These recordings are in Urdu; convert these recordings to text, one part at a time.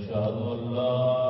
اشهد ان لا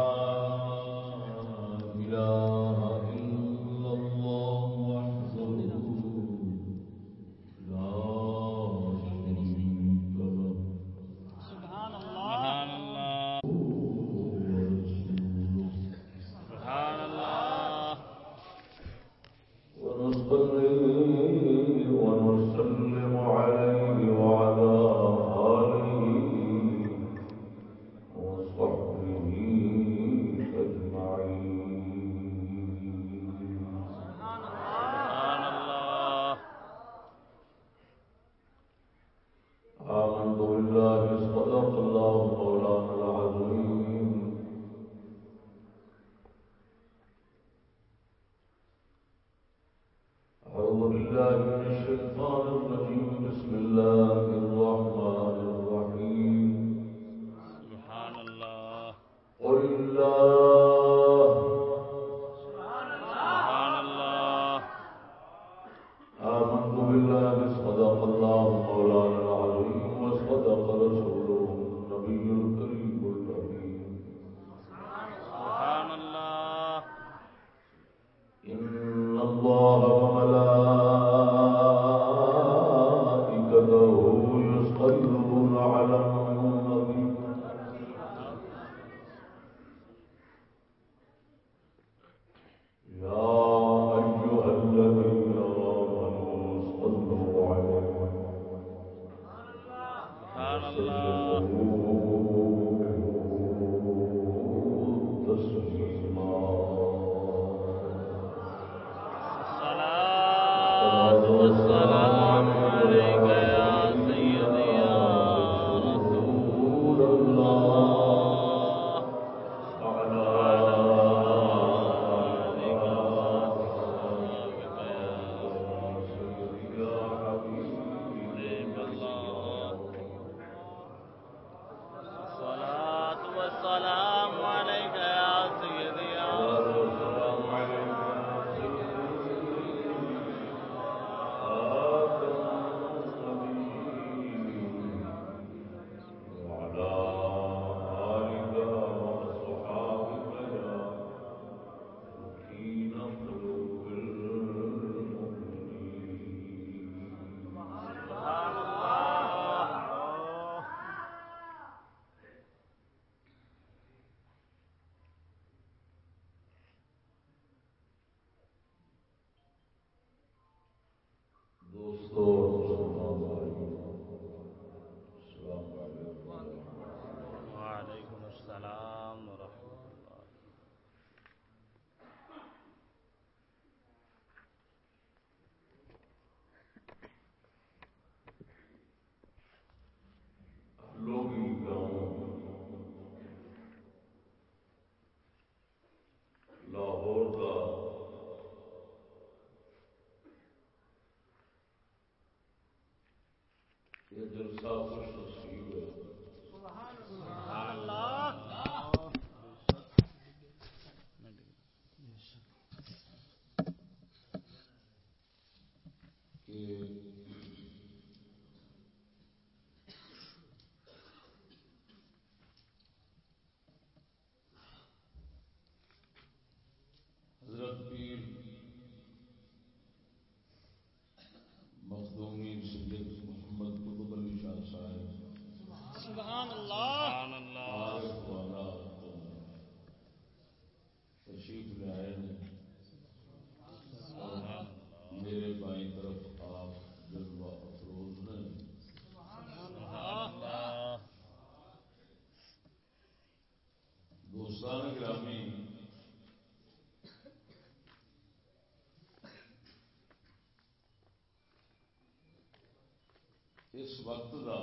لوگی گاؤں لاہور کا یہ جلسہ کچھ اس وقت کا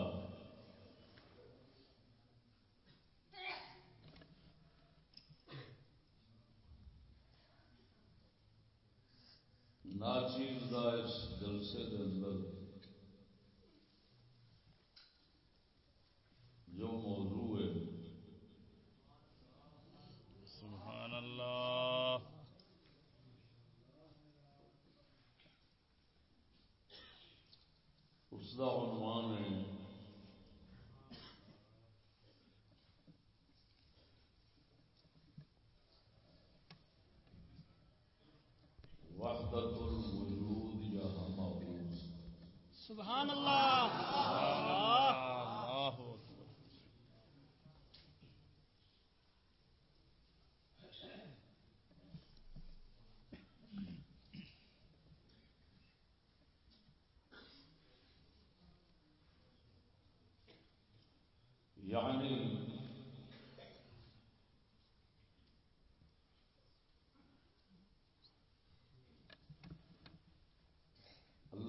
ناچیز کا اس جلسے کے اندر۔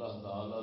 اللہ تعالی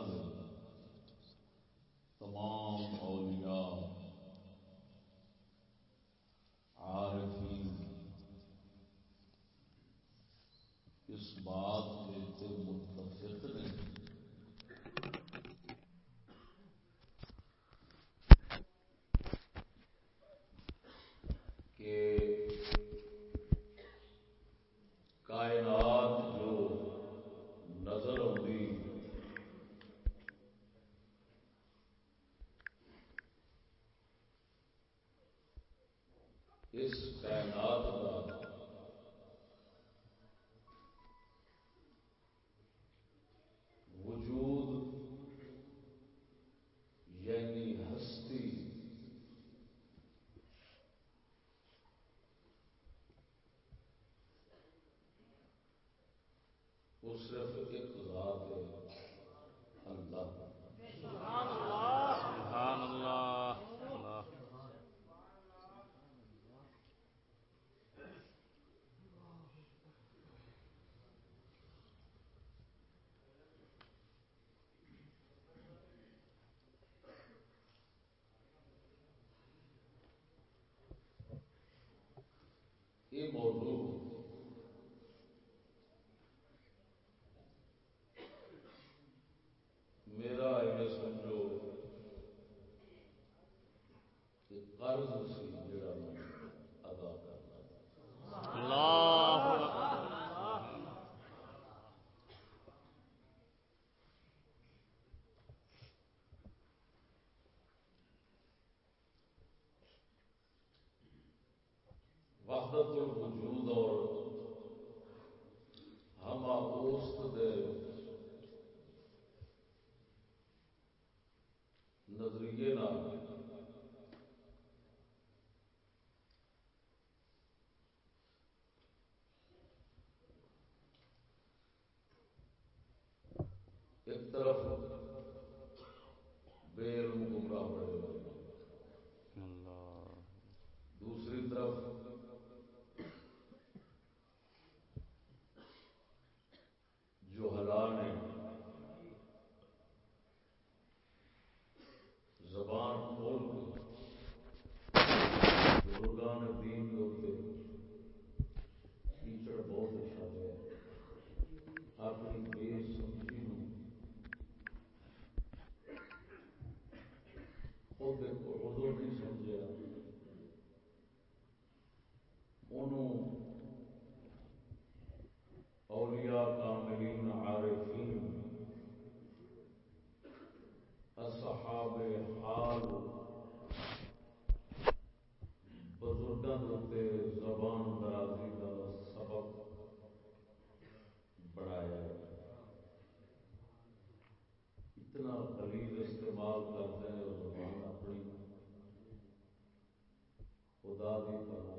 وہ صرف ایک ذات ہے اللہ طرف بے علم گمراہ بڑے دوسری طرف خدا بھی پناہ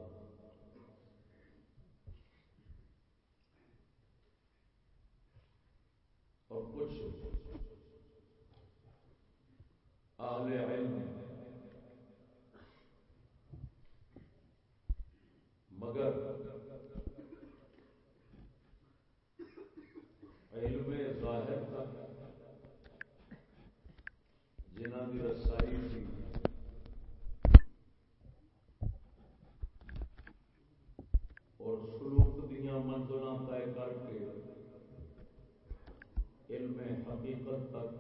اور کچھ اہل علم مگر علم ظاہر تک جنہ کی رسی منزلہ طے کر کے علم حقیقت تک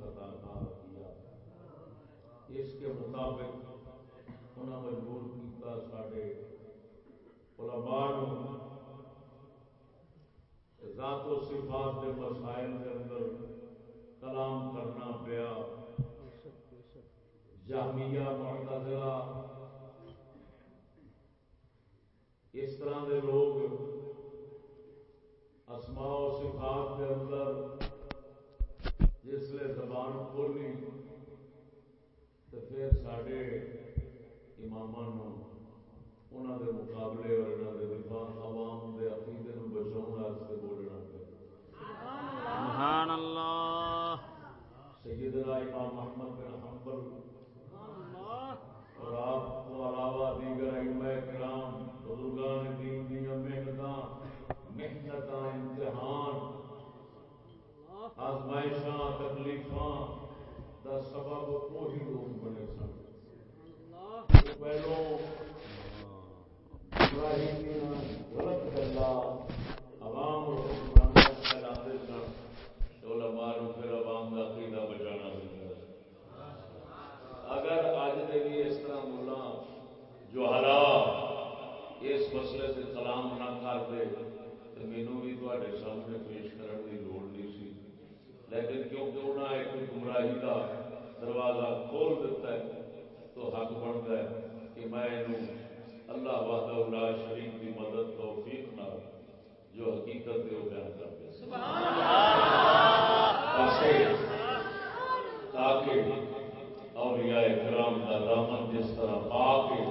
تو نے خطاکار کیا۔ اس کے مطابق انہیں مجبور کیا سارے علماء ذات و صفات کے مسائل کے اندر کلام کرنا پیا۔ جامعہ معتزلہ، اس طرح کے لوگ اسماء و صفات کے اندر زبان کھولی تو پھر امام انہوں دے مقابلے اور انہوں دے دفاع عوام دے عقیدے نو بچاؤ واسطے بولنا سبحان اللہ۔ سیدنا امام محمد بن حنبل۔ اور آپ کو علاوہ دیگر ائمہ کرام بزرگان دین دیا محنت محنت امتحان تکلیفاں دا سبب وہی لوگ بنے سن۔ پہلو غلط گلا، عوام اور حکمران پھیلاتے سن۔ علماء نو پھر عوام کا عقیدہ بچانا اگر اج دے بھی اس طرح ملا جو حالات اس مسئلے سے کلام نہ کرتے تو مینو بھی تے سامنے پیش کرنے کی لوڑ نہیں سی۔ لیکن کیونکہ انہیں ایک گمراہی کا دروازہ کھول دیتا ہے تو حق بنتا ہے کہ میں اللہ وحدہ لا شریف کی مدد توفیق نہ جو حقیقت ہے وہ بیان کر دے تاکہ اور یا کرام کا دامن جس طرح پا کے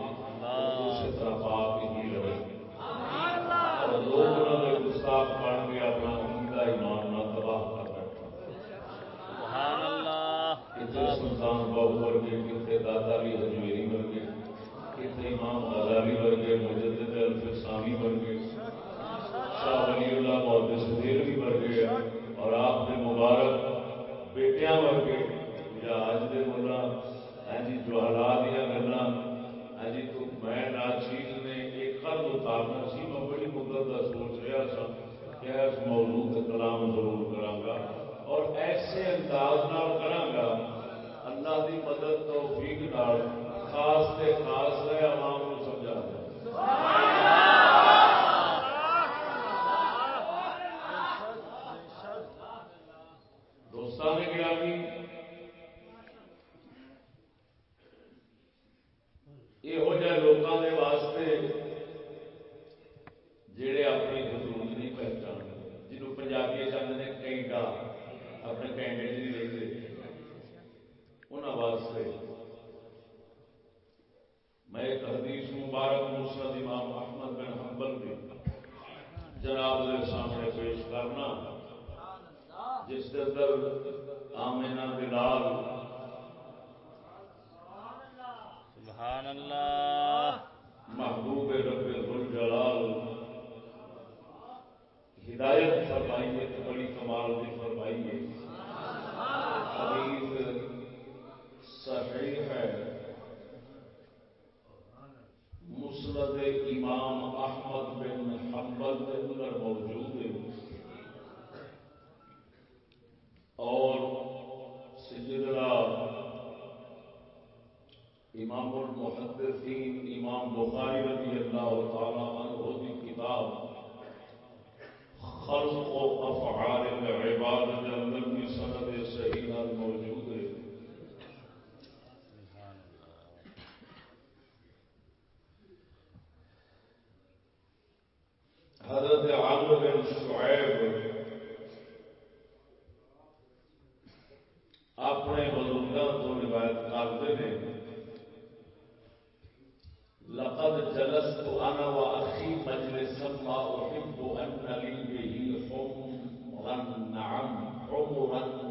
all-round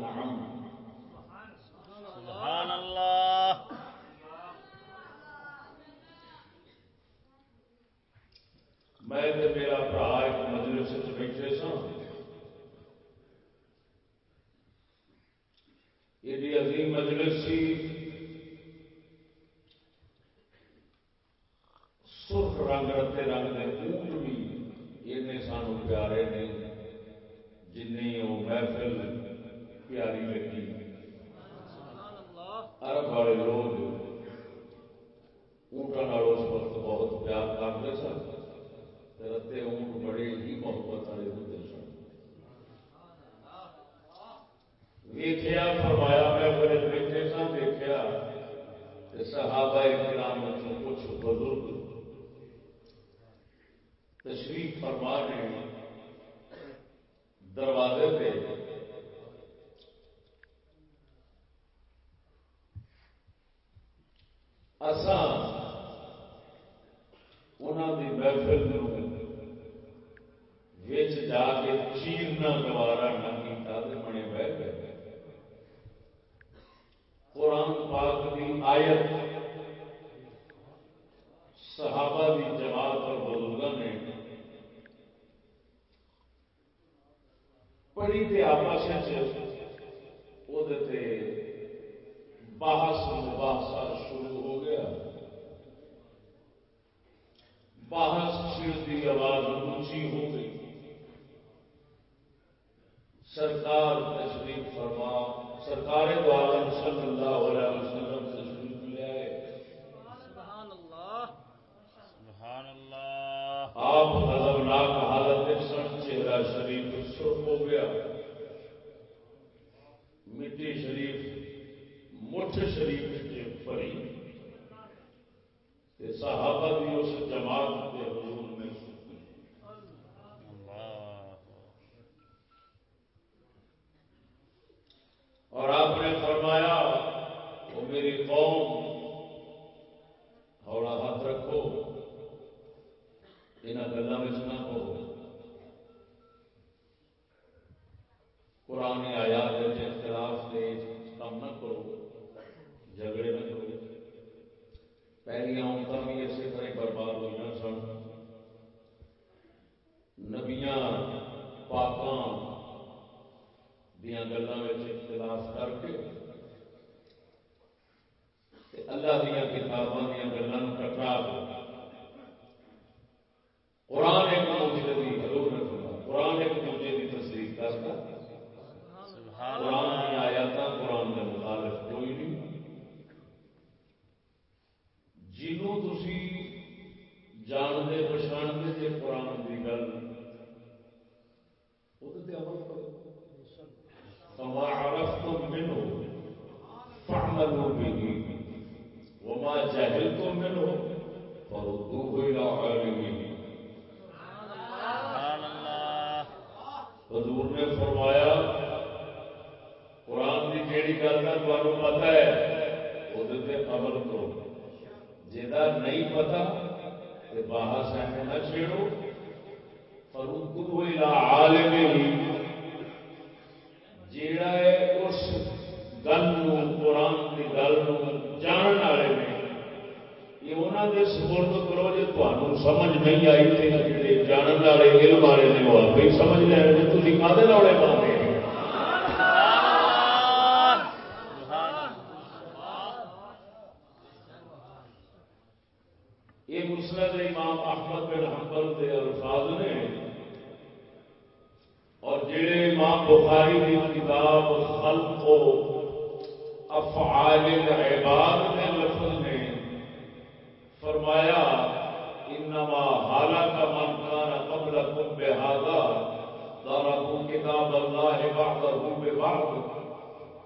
البرد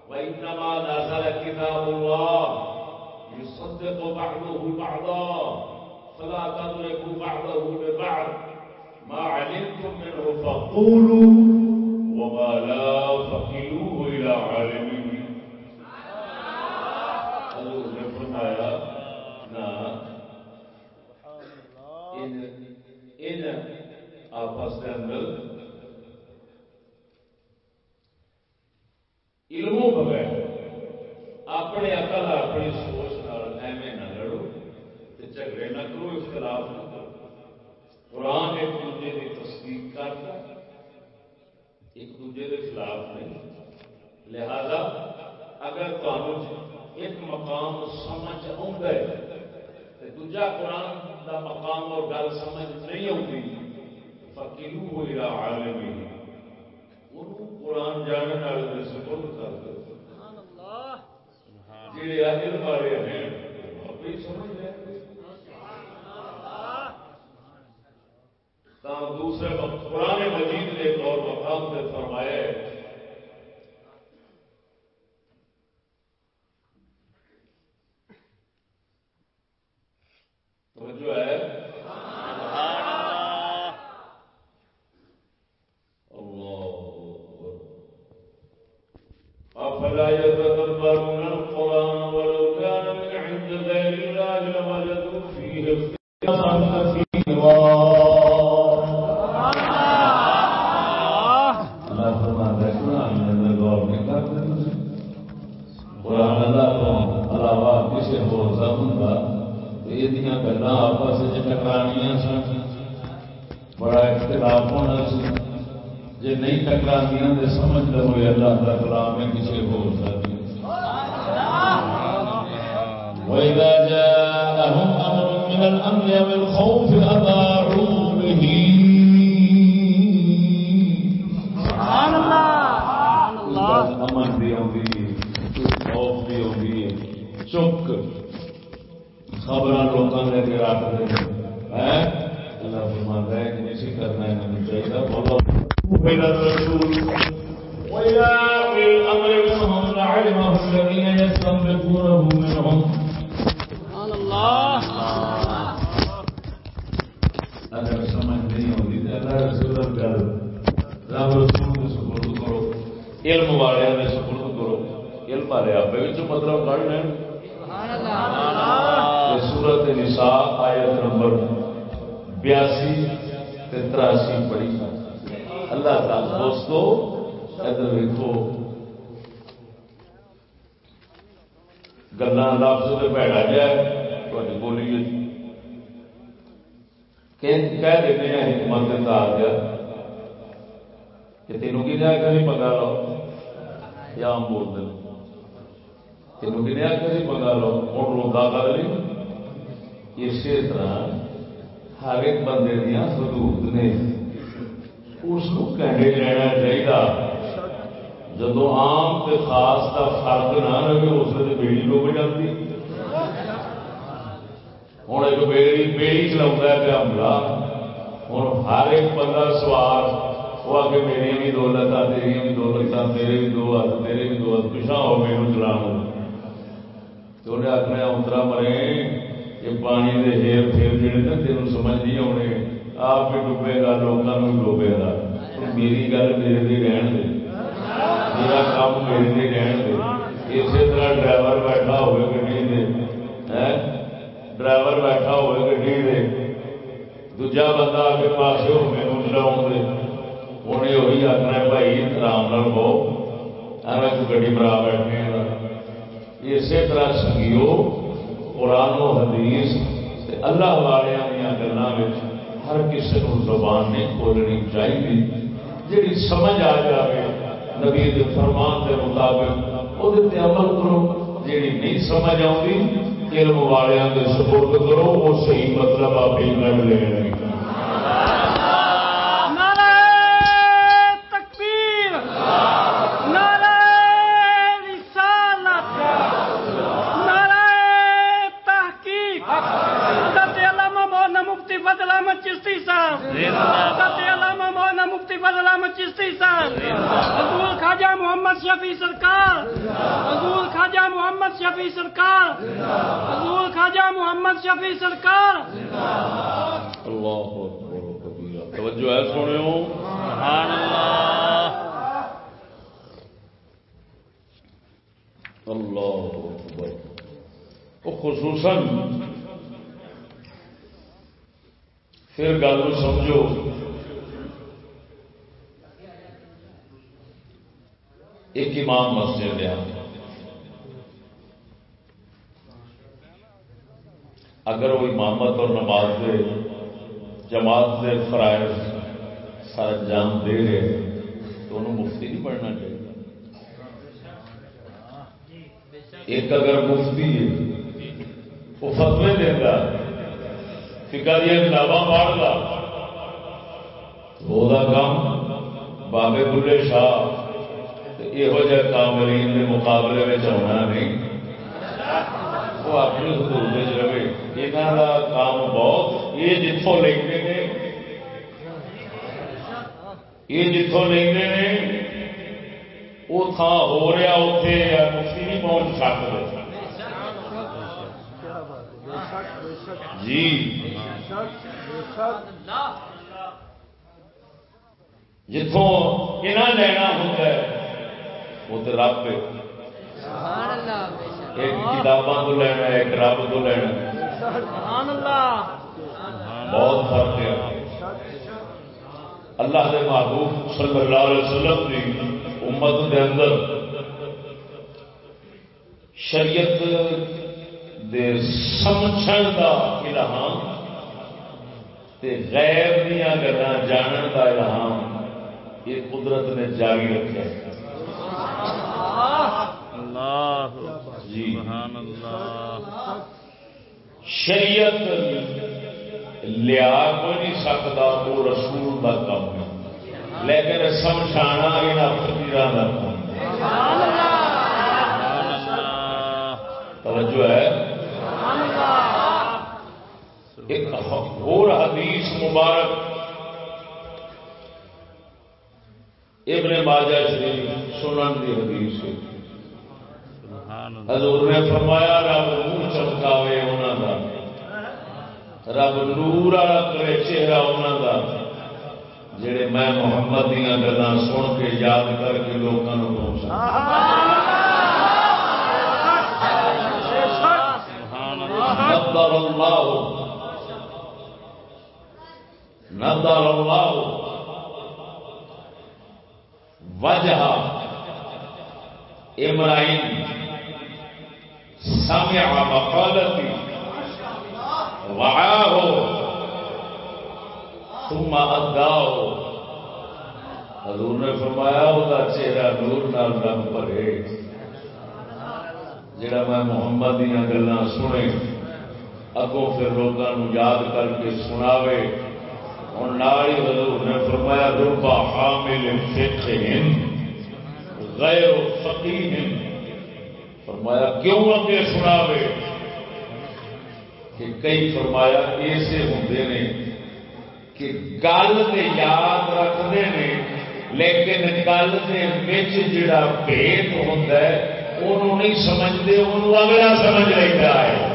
وإنما نزل كتاب الله يصدق بعضه بعضا فلا تدركوا بعضه ببعض. ما علمتم منه فقولوا وما لا فقلوه إلى علم فرمان کے مطابق وہ عمل کرو جی نہیں سمجھ آتی علم والوں کے سپورٹ کرو، وہ صحیح مطلب آپ ہی کر لے چشتی صاحب علامہ مولانا مفتی فضل احمد چشتی صاحب حضور خواجہ محمد شفیع سرکار حضور خواجہ محمد شفیع سرکار حضور خواجہ محمد شفیع سرکار اللہ توجہ ہے سونے سبحان اللہ اللہ خصوصاً پھر گل سمجھو ایک امام مسجد ہے۔ اگر وہ امامت اور نماز دے، جماعت دے فرائض سر انجام دے رہے تو انہوں مفتی نہیں پڑھنا چاہیے۔ ایک اگر مفتی ہے وہ فتوے دے گا فکا دیا کتاباں پڑھ گا وہ کام بابے بلے شاہ یہو جہ کامرین کے مقابلے میں آنا نہیں وہ اپنی حدود رہے یہاں کا کام بہت یہ جتوں لکھتے ہیں یہ جتوں لکھتے ہیں وہ تھان ہو رہا اتے مفتی نہیں پہنچ سکتے جی جتوں یہاں لینا ہوتا ہے وہ تو رب ایک کتاباں تو لینا ایک رب تو لینا بہت فرق ہے۔ اللہ کے محبوب صلی اللہ علیہ وسلم کی امت کے اندر شریعت دے سمجھن کا الہام غیر دیا گلا جانن کا الہام یہ قدرت نے جاری رکھا ہے۔ جی۔ شریعت لیا کوئی نہیں سکتا وہ رسول کا کام ہے۔ لیکن سمجھانا یہاں فکیر کا کام توجہ ہے۔ ایک اور حدیث مبارک ابن ماجہ شریف سنن دی حدیث ہے۔ حضور نے فرمایا رب منہ چمکاوے انہوں کا رب نور والا کرے چہرہ انہوں کا جڑے میں محمد دیا گلا سن کے یاد کر کے لوگوں کو پہنچا۔ نظر اللہ۔ نظر اللہ۔ وجہ امرائن سمع مقالتي وعاه ثم اداه حضور نے فرمایا وہ چہرہ نور نال رنگ پڑے جڑا میں محمد دیا گلا سنے، اگوں پھر لوگوں یاد کر کے سناوے۔ ہوں ناری حضور نے فرمایا روبا حامل فقہ غیر فقیر فرمایا، کیوں اگے سناوے؟ کہ کئی فرمایا، ایسے ہوں نے کہ گل تو یاد رکھتے ہیں لیکن گل کے جڑا بھیت ہوتا ہے انہوں نہیں سمجھتے انہوں اگلا سمجھ لیتا ہے۔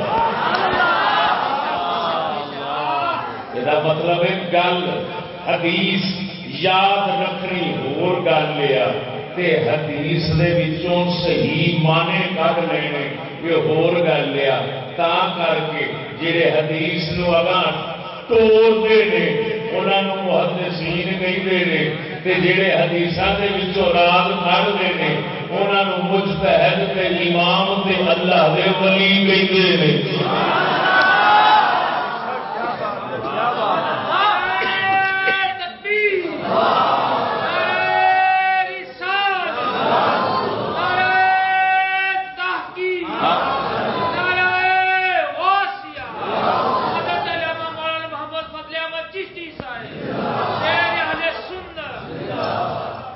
یہ مطلب ہے گل حدیث یاد رکھنی ہو گل لیا حدیث دے وچوں صحیح مانے کر لینے، یہ ہور گل لیا تا کر کے جڑے حدیث نو اگاں توڑ دے نے، انہاں نو محدثین کہندے نے، تے جڑے حدیثاں دے وچوں راز کھڑدے نے، انہاں نو مجتہد تے امام تے اللہ دے ولی کہندے نے۔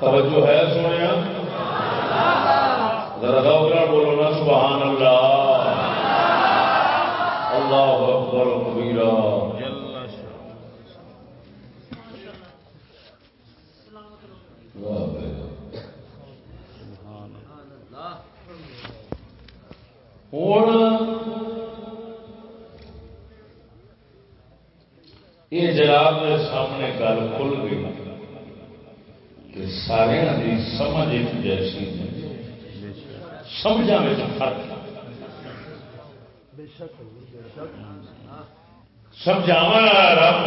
توجہ ہے سونے ذرا بولو نا سبحان اللہ اللہ اکبر کبیرا ہوں یہ جناب کے سامنے گل کھل گئی کہ سارے کی سمجھ ایک جیسی سمجھا میں فرق سمجھاوا رب۔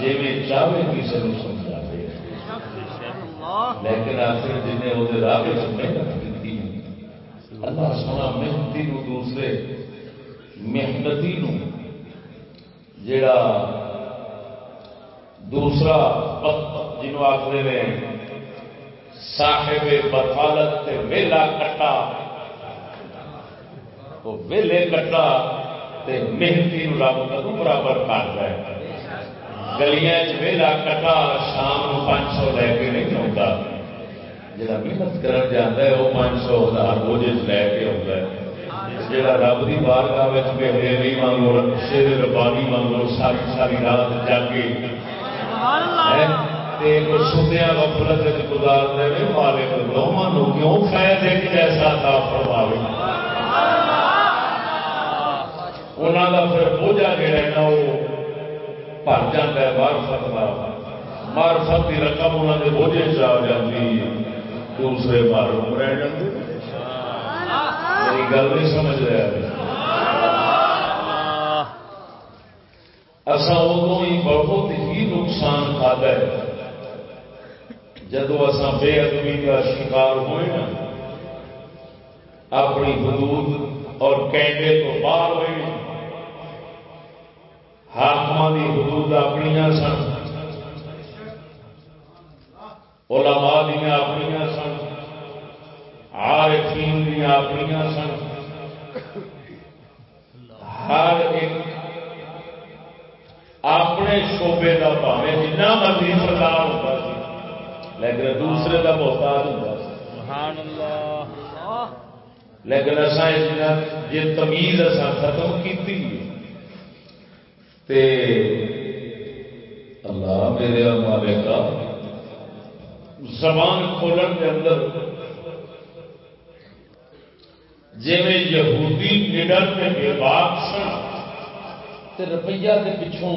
جی چاہے کسی کو سمجھا دے لیکن آخر جی جن وہ راہ محنت کی اللہ سونا محنتی نو دوسرے محنتی نو جڑا دوسرا جنوب آخر نے صاحب بطالت ویلا کٹا۔ وہ ویلے کٹا محنتی رب کدو برابر کر ہے۔ گلیاں ویلا کٹا شام پانچ سو لے کے نہیں آتا جا محنت کر جانا ہے وہ پانچ سو ہزار بوجھ لے کے آتا ہے۔ جا رب کی بارگاہ میرے مانگو شیر ربانی مانگو ساری ساری رات جاگے۔ سنیا وفرت گزارتے ہیں مالک دونوں کیوں؟ فائد ایک جیسا تھا فرماوے۔ انہوں کا پھر بوجھا جہا ہے نا وہ بھر جاتا ہے مارفت کا مارفت کی رقم انہوں کے بوجھے چ آ جاتی دوسرے معروم رہ جاتے گل نہیں سمجھ رہا اصا ادو ہی بہت ہی نقصان کھا ہے جدو اصا بے ادبی کا شکار ہوئے نا اپنی حدود اور کینڈے تو باہر ہوئے حاقم کی حدود اپنی سن۔ علماء دیا اپنی سن۔ عارفین دیا اپنی سن۔ ہر ایک اپنے شعبے کا پاوے جنا مرضی سردار ہوتا سی لیکن دوسرے کا محتاج ہوتا لیکن اصا جی تمیز اصا ختم کی اللہ میرے مالے کا زبان کھولن کے اندر جی میں یہودی نڈر کے بے باک سن روپیہ کے پچھوں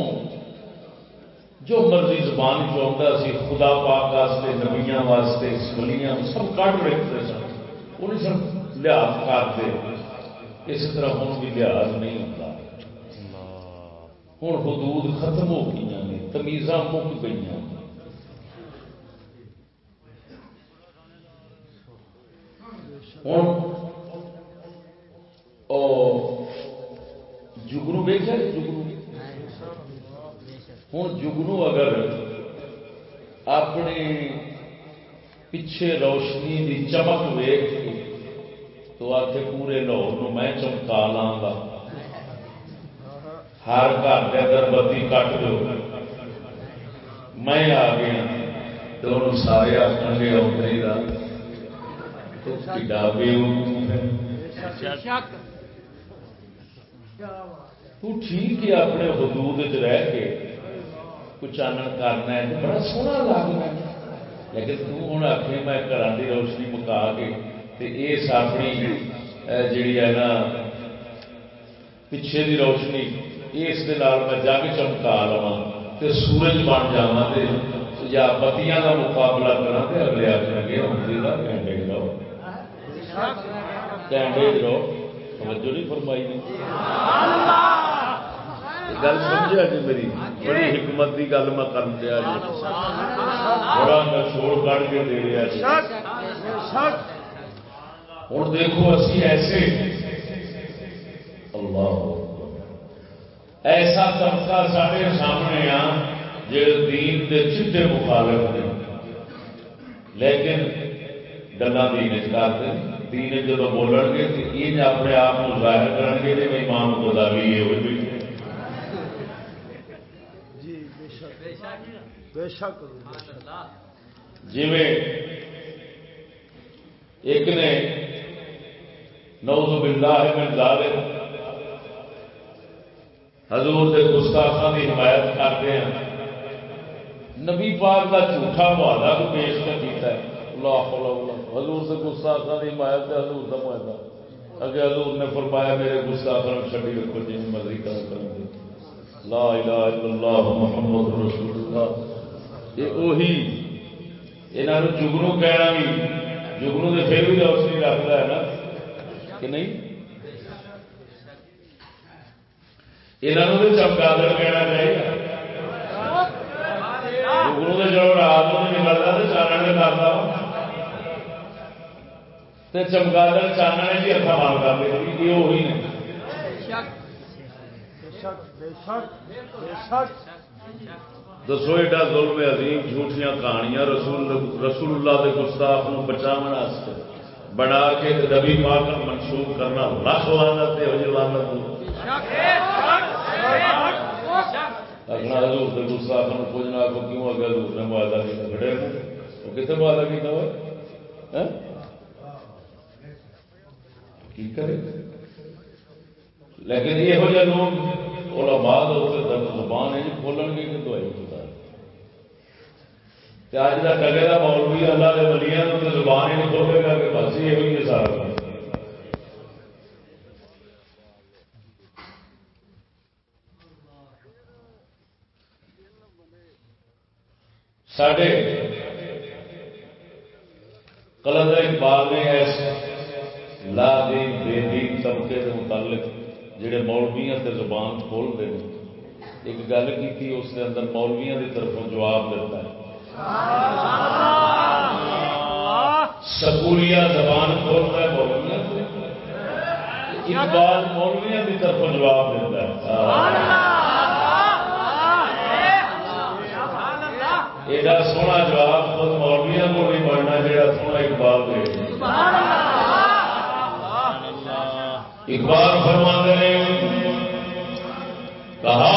جو مرضی زبان چاہتا سی خدا پاک واسطے، نبیاں واسطے سلیاں سب کٹ رکھتے سن۔ وہ سب لحاظ کرتے اس طرح ہوں بھی لحاظ نہیں ہوتا ہوں حدود ختم ہو گئی نے تمیزاں مک گئی ہوں جگنو ویچا جگنو ہوں جگنو اگر اپنے پیچھے روشنی کی چمک ویچ تو تو آ کے پورے لاہور میں چمکا لاں گا ہر گھر کے اندر بتی کٹ دو۔ میں آ گیا تو سارے آخر گے اوتری کا تو ٹھیک ہے اپنے حدود رہ کے کچھ کرنا ہے۔ بڑا سونا لگنا ہے۔ لیکن تو آخ میں گھر کی روشنی مکا کے اس اپنی جیڑی ہے نا پچھے دی روشنی اس میں جگ چمکا لوا تو سورج بن جا یا بتیاں کا مقابلہ کرا تو اگلے آخر گے ہوں کینڈیڈ رہو۔ کینڈیڈ رہو۔ توجہ نہیں فرمائی گل سمجھا جی میری۔ بڑی حکمت کی گل میں کر دیا جی۔ بڑا میں چھوڑ کر کے دے رہا جی ہوں دیکھو اسی ایسے۔ اللہ ایسا طبقہ سارے سامنے آ دین کے چٹے مخالف نے لیکن گلا دین کرتے دین جب بولن گے تو یہ اپنے آپ کو ظاہر کریں گے تو امام بھی یہ ہوئی جی ایک نے نوز باللہ من ظالم حضور کے گستاخان کی حمایت کرتے ہیں۔ نبی پاک کا جھوٹا معاہدہ بھی پیش کر دیتا ہے۔ اللہ حضور سے گستاخان کی حمایت ہے، حضور کا معاہدہ اگر حضور نے فرمایا، میرے گستاخان چھڑی رکھو جی مرضی کر کریں لا الہ الا اللہ محمد رسول اللہ۔ یہ جگنو کہنا بھی جگنو تو پھر بھی روشنی رکھتا ہے نا۔ کہ نہیں؟ یہاں تو چمکادر کہنا چاہیے جگنو تو چلو رات میں نکلتا تو چانن میں کرتا تو چمکادر چانن جی ہاتھ مار کرتے یہ وہی نے دسو ایڈا ظلم عظیم جھوٹیاں کہانیاں رسول رسول اللہ کے گستاخ بچاؤ بنا کے نبی پاک منسوخ کرنا لکھ لانت لانت اگنا حضور کے گستاخ پوجنا کو کیوں آگے حضور نے معاہدہ کیا کھڑے وہ کتنے معاہدہ کیا ہوا ہاں؟ کی کرے؟ لیکن یہ لوگ علماء زبان ہے، کھولن گے کہ دوائی اج کا ٹگے کا مولوی اللہ کے بلیا تو زبان ہی نہیں کھولے گا کہ بس یہ ہوئی ہے سارا سڈے کلندر اقبال نے ایسے لا دی بے دین طبقے کے متعلق جڑے مولویاں تے زبان کھولتے ہیں ایک گل کی اس کے اندر مولویاں کی طرفوں جواب دیتا ہے سکولیا زبان کھولتا ہے مولویا اقبال مولویا کی طرف جواب دیتا ہے ایڈا سونا جواب خود مولویا کو نہیں بننا جا سونا اقبال دے اقبال فرما دے کہا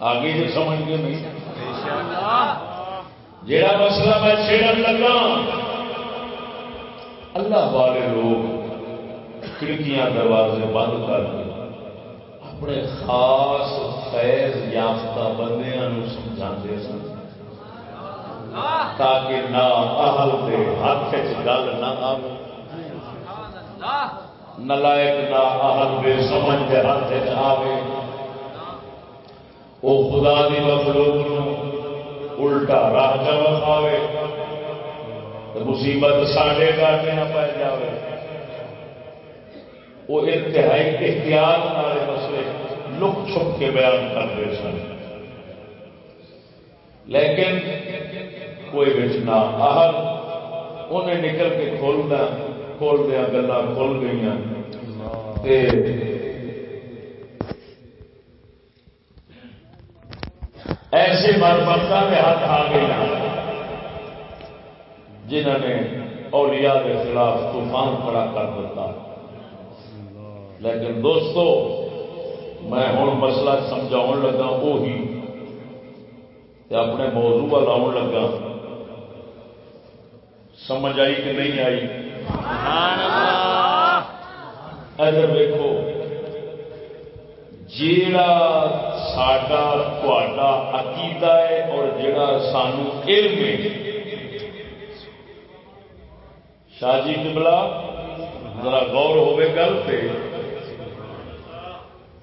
آگے یہ سمجھ گئے نہیں۔ جہاں مسئلہ میں چھیڑن لگا اللہ والے لوگ کھڑکیاں دروازے بند کر کے اپنے خاص فیض یافتہ بندے سمجھا سن۔ تاکہ نہ ہاتھ گل نہ آ نلائک نہ اہل بے سمجھ کے ہاتھ آئے وہ خدا دی مخلوق الٹا راہ کا مصیبت ساڈے گھر میں نہ پی جائے وہ انتہائی احتیاط والے مسئلے لک چھپ کے بیان کرتے سن۔ لیکن کوئی بچنا آہر انہیں نکل کے کھول دیا کھول دیا گلا کھول گئی ایسے مرمتا میں ہاتھ آ گئے جنہوں نے اولیاء کے خلاف طوفان کھڑا کر دیتا۔ لیکن دوستو میں ہوں مسئلہ سمجھاؤ لگا وہی اپنے موضوع والا آن لگا۔ سمجھ آئی کہ نہیں آئی؟ ادھر دیکھو جیڑا ساڈا تھوڑا عقیدہ ہے اور جڑا سانو علم ہے شاہ جی کبلا ذرا غور ہوے گل پہ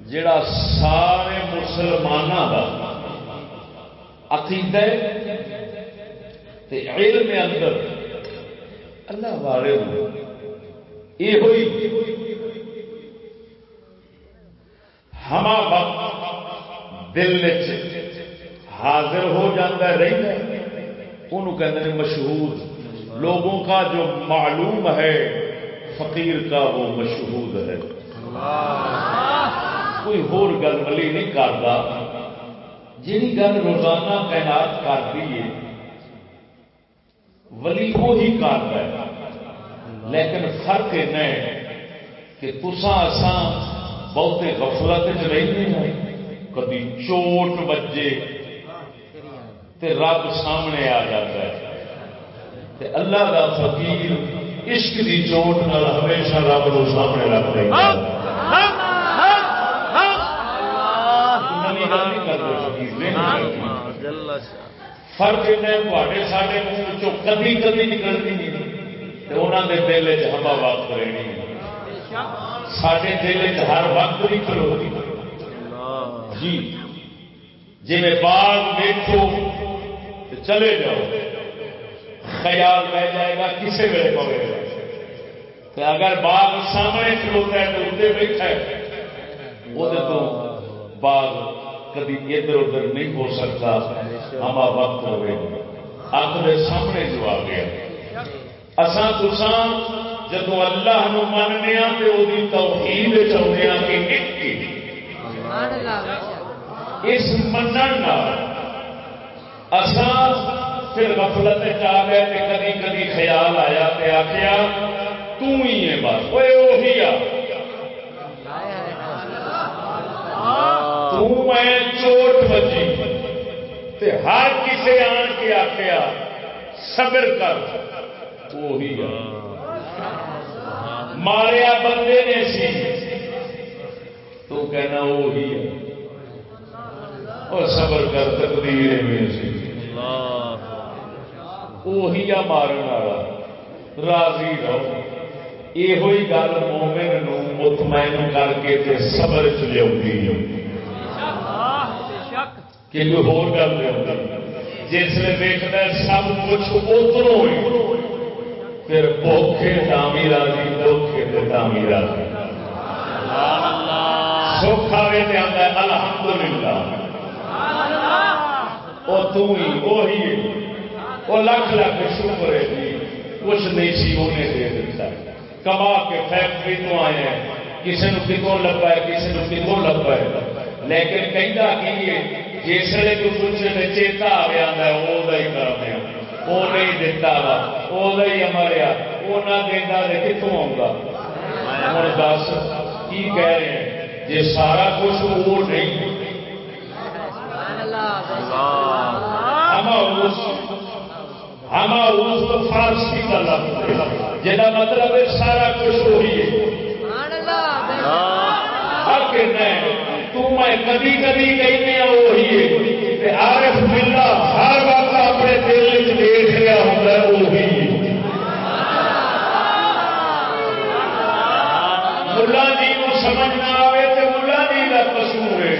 جڑا سارے مسلمانوں کا عقیدہ تے علم اندر اللہ والے یہ ہوئی ہما وقت دل حاضر ہو جاتا ہے انہوں کہتے ہیں مشہور لوگوں کا جو معلوم ہے، فقیر کا وہ مشہور ہے۔ کوئی ہور گل ملی نہیں کرتا جی گل روزانہ تعینات کرتی ہے، ولی وہی کرتا ہے۔ لیکن فرق ہے کہ تسا اسان بہتے غفلت رہتے ہیں۔ کبھی چوٹ بجے تے رب سامنے آ جاتا ہے تے اللہ کا فقیر عشق کی چوٹ نال ہمیشہ رب کو سامنے رکھ دے فرق تے سارے منہ چو کدی کدی نکلتی نہیں انہوں نے دل چ بات کرنی سڈے دل ہر وقت نہیں کھلوتی جی۔ جی میں باغ دیکھو چلے جاؤ۔ خیال رہ جائے گا کسی ویلے پوے گا اگر باغ سامنے کھلوتا ہے تو اتنے بیٹھا ہے۔ وہ تو باغ کبھی ادھر ادھر نہیں ہو سکتا۔ ہما وقت ہوئے آخر سامنے جو آ گیا۔ اسان تسان جب اللہ نو مننے تو وہ توحید چاہتے ہیں کہ اس من اسان پھر غفلت آ گئے کدی کدی خیال آیا تے آخیا تھی ہے بس۔ وہ وہی آ۔ چوٹ بجی تے ہر کسی آن کے آخیا صبر کر۔ وہی آ۔ ماریا بندے نے سی۔ تو کہنا وہی ہے۔ اور صبر کر، تقدیر میں سی وہی آ مارن والا۔ راضی رہو۔ یہ گل مومن مطمئن کر کے تے صبر چ لیا کہ کوئی ہو گل جس نے دیکھتا سب کچھ اتر پھر بوکھے تعمیر آدمی بوکھے تو تعمیر آدمی سوکھا بھی آتا ہے الحمد وہ تھی وہی وہ لکھ لکھ شکر ہے جی۔ کچھ نہیں سی انہیں دے دیتا کما کے فیکٹری تو آئے ہیں۔ کسی نے کتوں لبا ہے کسی نے کتوں لبا ہے۔ لیکن کہیں جس ویلے تو کچھ چیتا آ گیا ہے وہ کرتے ہیں وہ نہیں دتا وا وہ ہی مریا وہ نہ دینا کتوں آؤں گا؟ ہوں، دس۔ کی کہہ رہے ہیں سارا کچھ وہ نہیں۔ ہم اس فارسی کا لفظ جہاں مطلب ہے سارا کچھ وہی ہے۔ میں کدی کدی کہنے وہی ہے۔ عارف ملا ہر وقت اپنے دل چ دیکھ رہا ہوں وہی ملا جی کو سمجھ نہ آئے تو ملا جی کا قصور ہے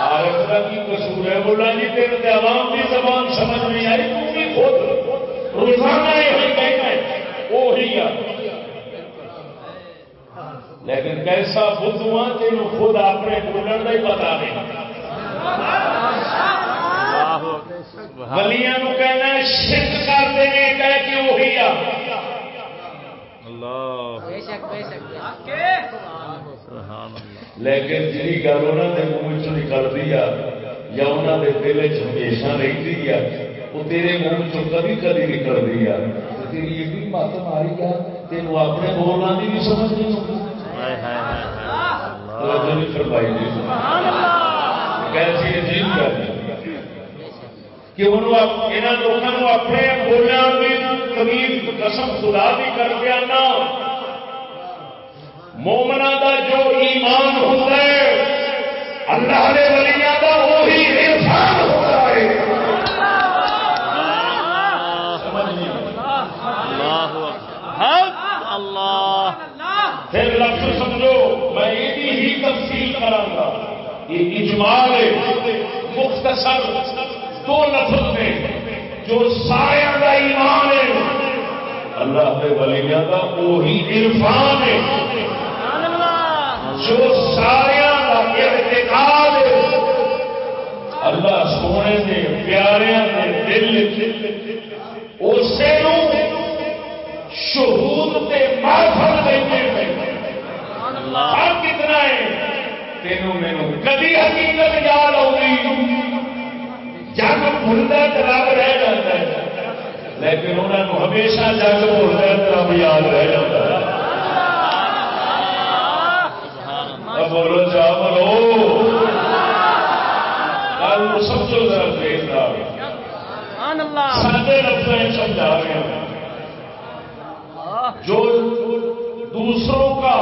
عارف کا کی قصور ہے ملا جی تیرے عوام کی زبان سمجھ نہیں آئی تم خود روزانہ یہ کہنا ہے وہی لیکن کیسا بدھو تین خود اپنے بولن کا ہی پتا نہیں۔ ولیاں کہنا شرک کرتے ہیں کہہ کے وہی آ لیکن جی گل انہوں نے منہ چ نکلتی ہے یا انہوں نے دل چ ہمیشہ رہتی ہے وہ تیرے منہ چ کبھی کبھی نکلتی ہے تیری یہ بھی مت ماری تین اپنے بولنا کی بھی سمجھ نہیں فرمائی کیسی عجیب گل۔ کہ انہوں لوگوں اپنے بولنا بھی کبھی قسم خدا بھی کر دیا نا مومنا دا جو ایمان ہوتا ہے اللہ نے ولییا کا وہی انسان ہوتا ہے۔ اللہ پھر لفظ سمجھو میں یہ ہی تفصیل کروں گا۔ یہ اجمال مختصر دو لفظ میں جو سارے کا ایمان ہے اللہ کے ولییا کا وہی عرفان ہے۔ جو سارا ارتقاب اللہ سونے کے پیارے دل اسے شہود کے محفل دیں کتنا ہے۔ تینوں مینو کبھی حقیقت یاد آؤگی جگ بھولتا رب رہ جاتا ہے۔ لیکن انہوں نے ہمیشہ جگ بھولتا رب یاد رہ جاتا ہے۔ بولو جا بولو۔ سمجھو ذرا دیکھدار سارے لفظ سمجھا رہے ہیں جو دوسروں کا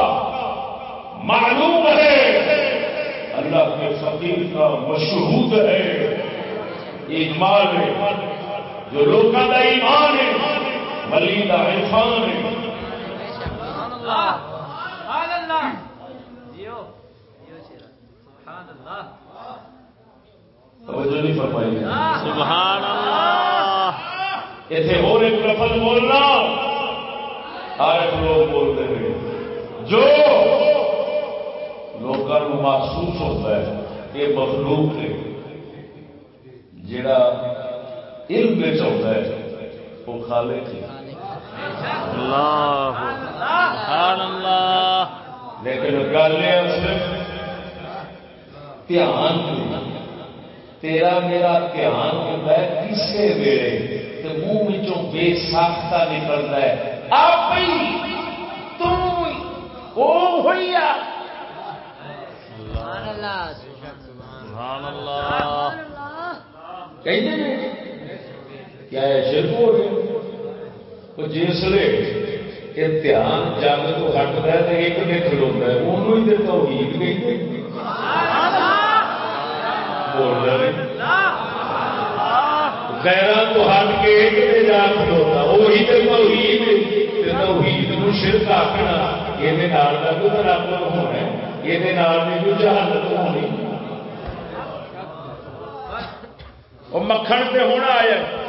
معلوم ہے اللہ کے فقیر کا مشہور ہے ایمان ہے۔ جو لوگوں کا ایمان ہے ولی کا ہے۔ توجہ نہیں فرمائی۔ سبحان اللہ۔ اتنے اور ایک لفظ بولنا آئے لوگ بولتے ہیں۔ جو لوگوں کو محسوس ہوتا ہے یہ مخلوق ہے جڑا علم ہوتا ہے وہ خالق ہے۔ اللہ۔ سبحان اللہ۔ لیکن گل یہ صرف دھیان تیرا میرا دھیان ہوتا ہے کسی ویلے تو منہ بے ساختہ نکلتا ہے۔ آپ ہی تم ہوئی سبحان اللہ۔ کیا ہے؟ ہو گیا۔ تو جی جسے یہ دھیان جگ تو ہٹتا ہے تو ایک نے کھلوتا ہے انہوں ہی تو توحید نہیں بول رہے تو ہٹ کے ایک نے جا کھلوتا وہی تو توحید توحید شرک آخنا یہ کوئی ہونا ہے۔ یہ جہالت ہونی۔ وہ مکھن سے ہونا آیا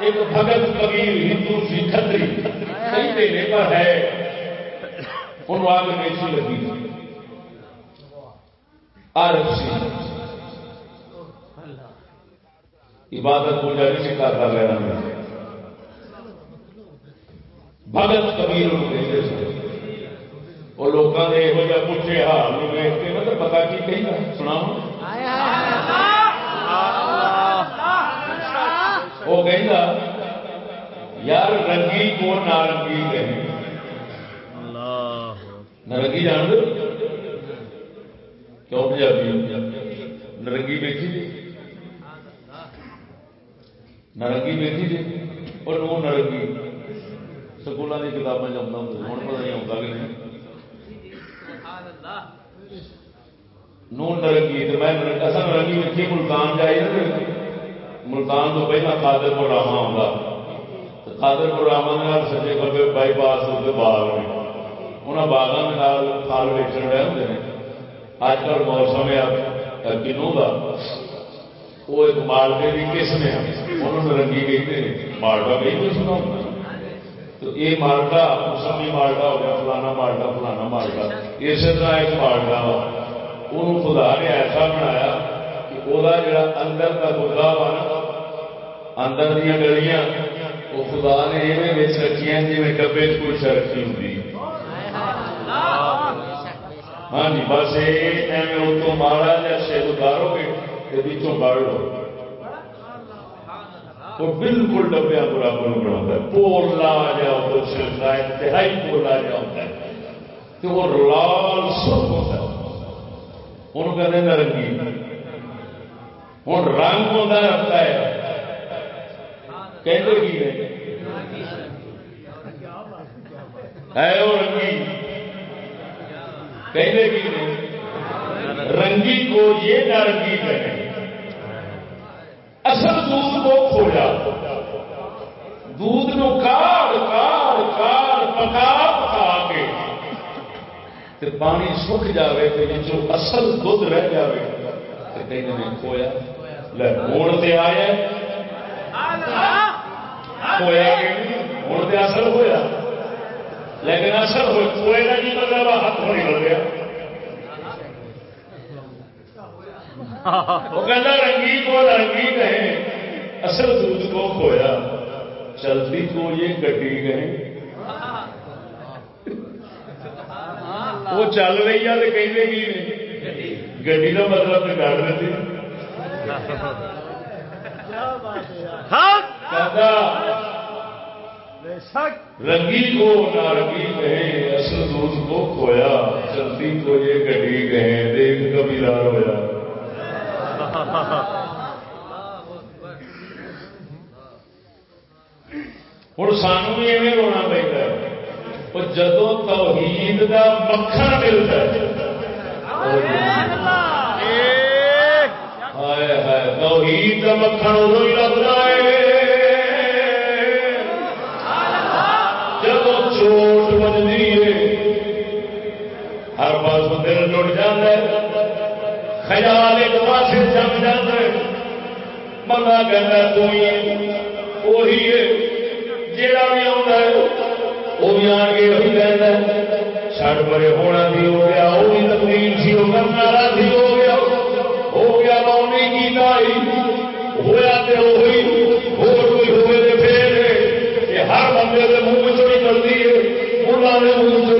ایک بھگت کبیر ہندو سی کھتری کئی دینے پر ہے ان آگ نیچی لگی۔ سی۔ عبادت پجاری سے کر کر لینا میں بھگت کبیر ان کہتے تھے وہ لوگوں نے یہو جہ پوچھے حال میں مطلب پتا کی کہیں سنا وہ کہ یار رنگی کو نارنگی کہیں نرنگی جان دو۔ کیوں پنجابی نرنگی بیٹھی جی نرنگی بیٹھی جی اور نو نرنگی سکولوں کی کتابیں جمنا ہوں پتا نہیں آتا کہ نہیں نو نرنگی تو میں اصل نرنگی بیٹھی ملتان جائے ملتان تو پہلے قادر پروگرام آؤں قادر پروگرام سجے کبے بائی پاس ہوتے باغ نے۔ انہیں باغوں کے پھل ویچن رہے ہوتے ہیں اج کل موسم ہے کنوں کا وہ ایک مالٹے کی قسم ہے۔ انہوں نے رنگی کہتے ہیں مالٹا کہیں تو سنا تو یہ مالٹا موسمی مالٹا ہو گیا، فلانا مالٹا فلانا مالٹا۔ اسی طرح ایک مالٹا وا۔ وہ خدا نے ایسا بنایا وہ جڑا اندر کا گدا وا نا اندر دیا گلیاں وہ خدا نے ایویں رکھی جی میں ڈبے کوئی شرکی ہوں ہاں جی بس ایویں اتوں مارا جا سر اتارو گے پچھوں بڑھ لو وہ بالکل ڈبیا برابر بنا پولا جا چلتا ہے انتہائی پولا جا ہوتا ہے تو وہ لال سرخ ہوتا ہے ان کہتے ہیں نرنگی ہوں رنگ ہوتا رکھتا ہے کہتے کی ہے وہ رنگی کہنے کی رنگی کو یہ نارنگی کہیں اصل دودھ کو کھولا دودھ نو کاڑ کاڑ کاڑ پکا پکا کے پانی سکھ جاوے تے جو اصل دودھ رہ جاوے تے کہیں کھویا لے ہون تے آیا کھویا کہ ہون تے اصل ہویا۔ لیکن اصل ہوئے، کوئے کا جی مطلب ہاتھ نہیں لگ گیا۔ وہ کہتا رنگی کو رنگی کہیں اصل دودھ کو کھویا۔ چلتی کو یہ گڈی گئے وہ چل رہی ہے تو کہیں گی نہیں گڈی کا مطلب گڑ دیتی کہتا رنگی کو نارنگی کہیں اصل دودھ کو کھویا۔ چلتی کو یہ گڈی کہیں دیکھ کبھی لار ہوا ہوں سانو بھی ایویں رونا پہ جدو توحید کا مکھن ملتا ہے توحید کا مکھن ادو ہی لگتا ہے چوٹ بجتی ہے، ہر پاس دل ٹوٹ جاتا ہے خیال ایک پاس جم جاتا ہے منا کہنا تو وہی ہے جڑا بھی آتا ہے، وہ بھی آن کے وہی کہنا ہے۔ چھڑ پرے ہونا بھی ہو گیا وہ بھی تقریر سی وہ کرنا والا بھی ہو گیا ہو گیا مونی کی تاری ہوا تو وہی ہو کوئی ہوئے تے پھر ہر بندے دے منہ کرتی ہے انہاں دے منہ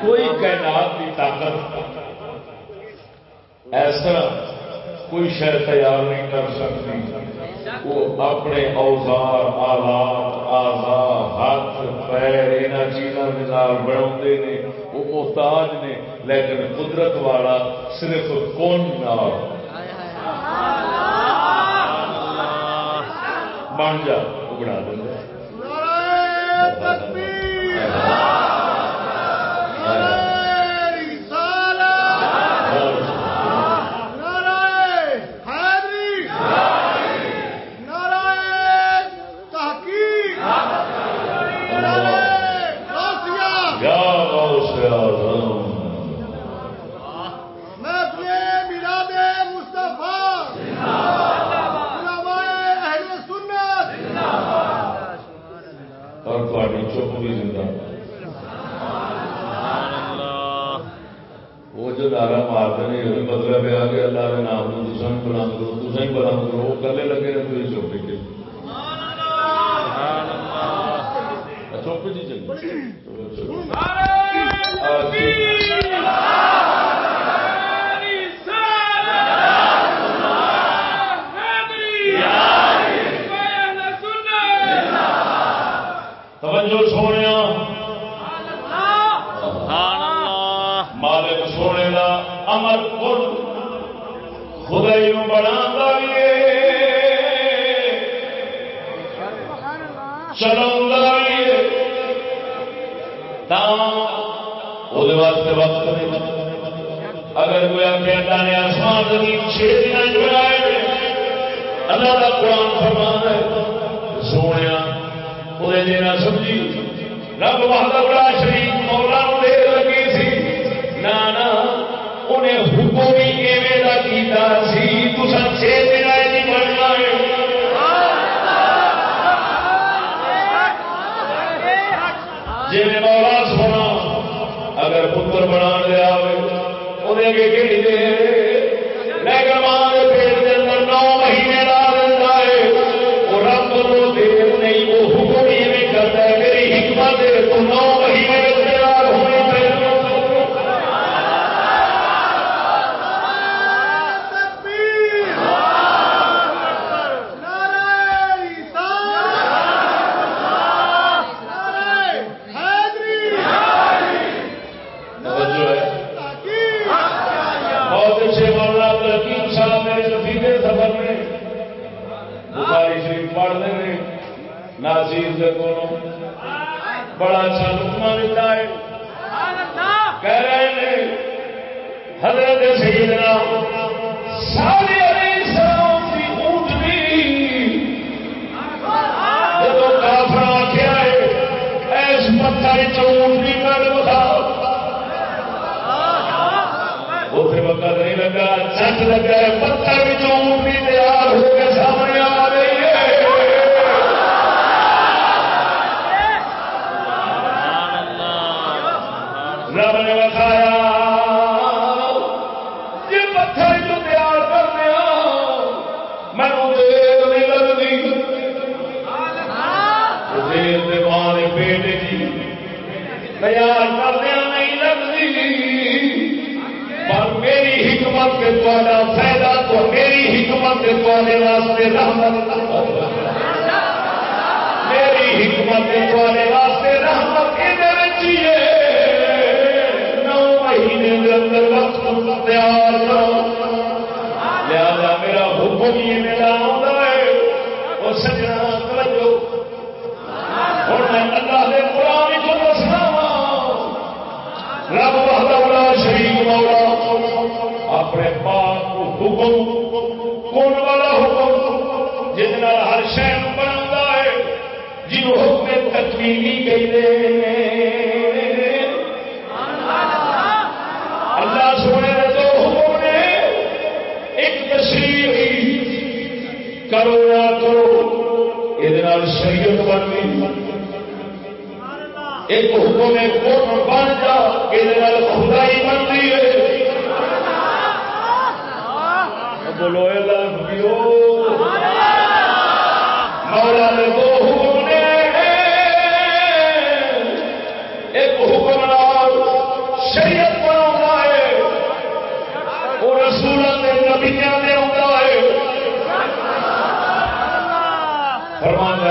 کوئی کائنات کی طاقت ایسا کوئی شہر تیار نہیں کر سکتی۔ وہ اپنے اوزار، آلات آزا ہاتھ، پیر یہاں چیزوں کے نام بنا وہ محتاج نے، لیکن قدرت والا صرف کون نال؟ بن جا، وہ بنا دیا دو گلے لگے۔ تکلیفی کہتے ہیں اللہ سونے تو ایک تشریح یہ شریعت بن گئی۔ ایک حکم حکم بن جا، یہ خدائی بنتی ہے۔ بولو مولا نے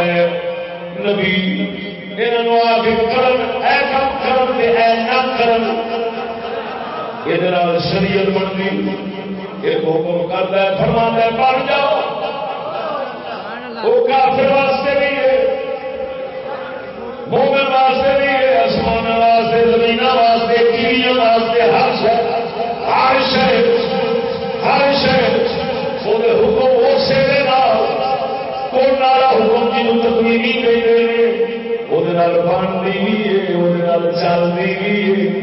ہے۔ نبی شریعت بنتی ایک حکم کرتا ہے فرماتا ہے بن جاؤ۔ چل دی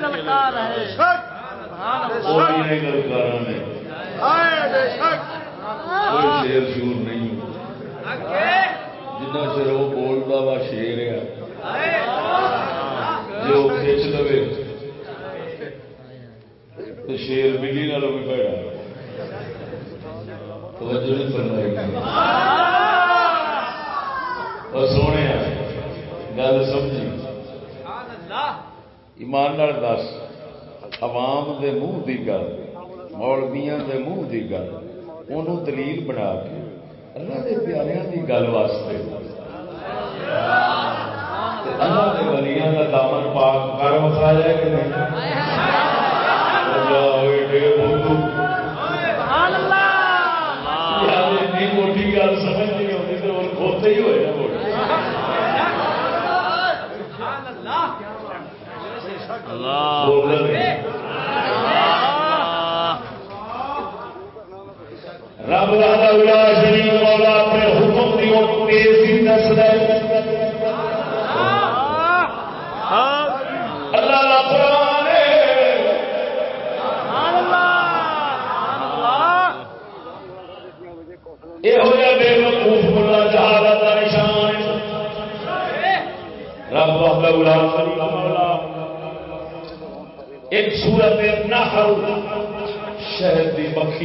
للکار ہے شیر شور نہیں۔ جنا چر وہ بولتا وا شیر ہے۔ جی وہ کھچ لو تو شیر بلی نالوں بھی پیڑا توجہ نہیں فرمائی اور سونے گل سمجھی ایمان دس، عوام دے منہ دی گل، مولویاں دے منہ دی گل انہوں دلیل بنا کے اللہ دے پیاریاں دی گل واسطے۔ اللہ دے ولیاں دا دامن پاک کر وکھایا کہ نہیں؟ اللہ ہوئے ڈے بندو سبحان اللہ یار اتنی موٹی گل سمجھ نہیں آتی تو وہ کھوتے ہی ہوئے نا موٹے اللہ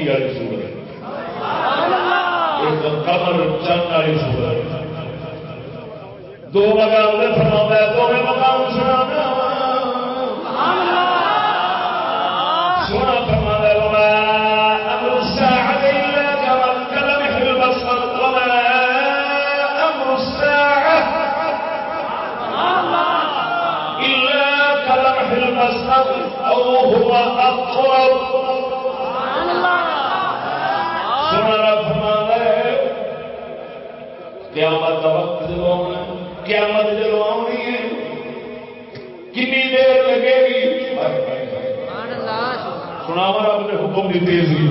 کی والی صورت ایک قبر چند والی صورت دو مقام نے فرمایا ہے دو میں مقام سنانا وما أمر الساعة إلا البصر. وما أمر الساعة إلا البصر. أو هو اقرب قیامت جب آنی ہے کنی دیر لگے گی؟ سناوا رب نے حکم دی تیزی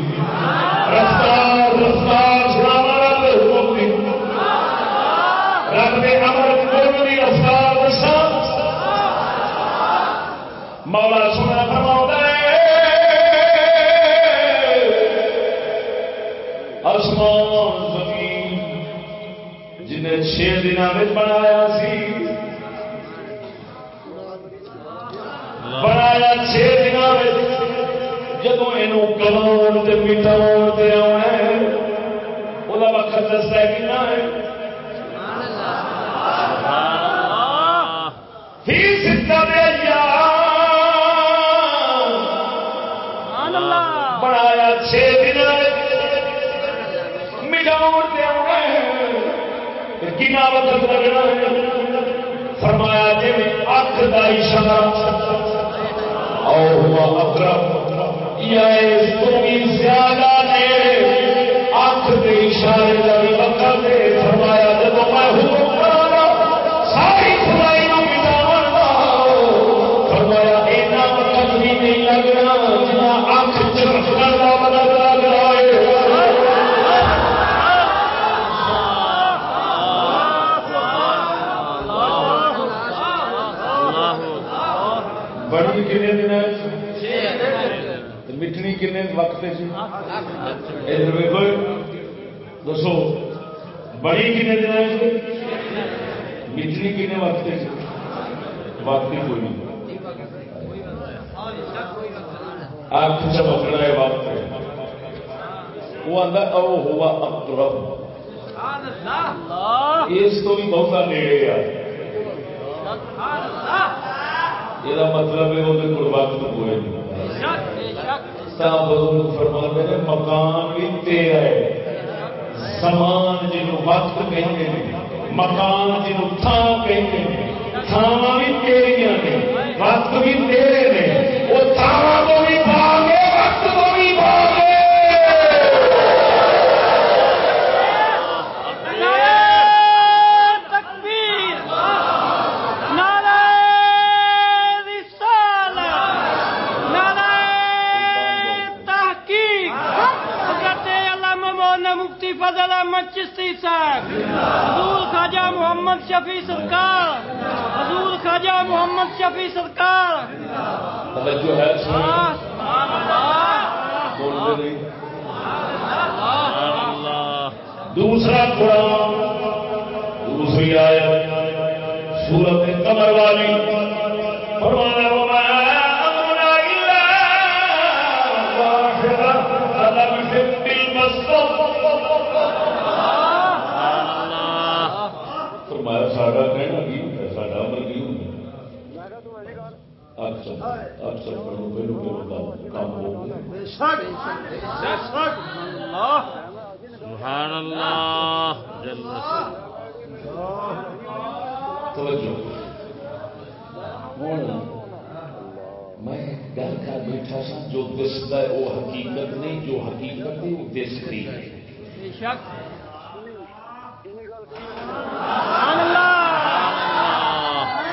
رفتار رفتار سناوا رب نے حکم دی۔ رب نے امر کرن دی رفتار دسا مولا سونا فرماؤں آسمان، زمین، جنہیں چھ دن میں بنایا سامان جن وقت کہیں مکان جن تھان کہیں تھاوا بھی تیریا نے وقت بھی تیرے نے سرکار حضور خواجہ محمد شفیع سرکار۔ توجہ ہے دوسرا قرآن دوسری آیت سورت کمر والی۔ اچھا اچھا پڑھو پہلو پہلو کام ہو گیا سبحان اللہ۔ جل توجہ ہوں میں گل کر بیٹھا سا جو دستا ہے وہ حقیقت نہیں جو حقیقت ہے وہ دستی ہے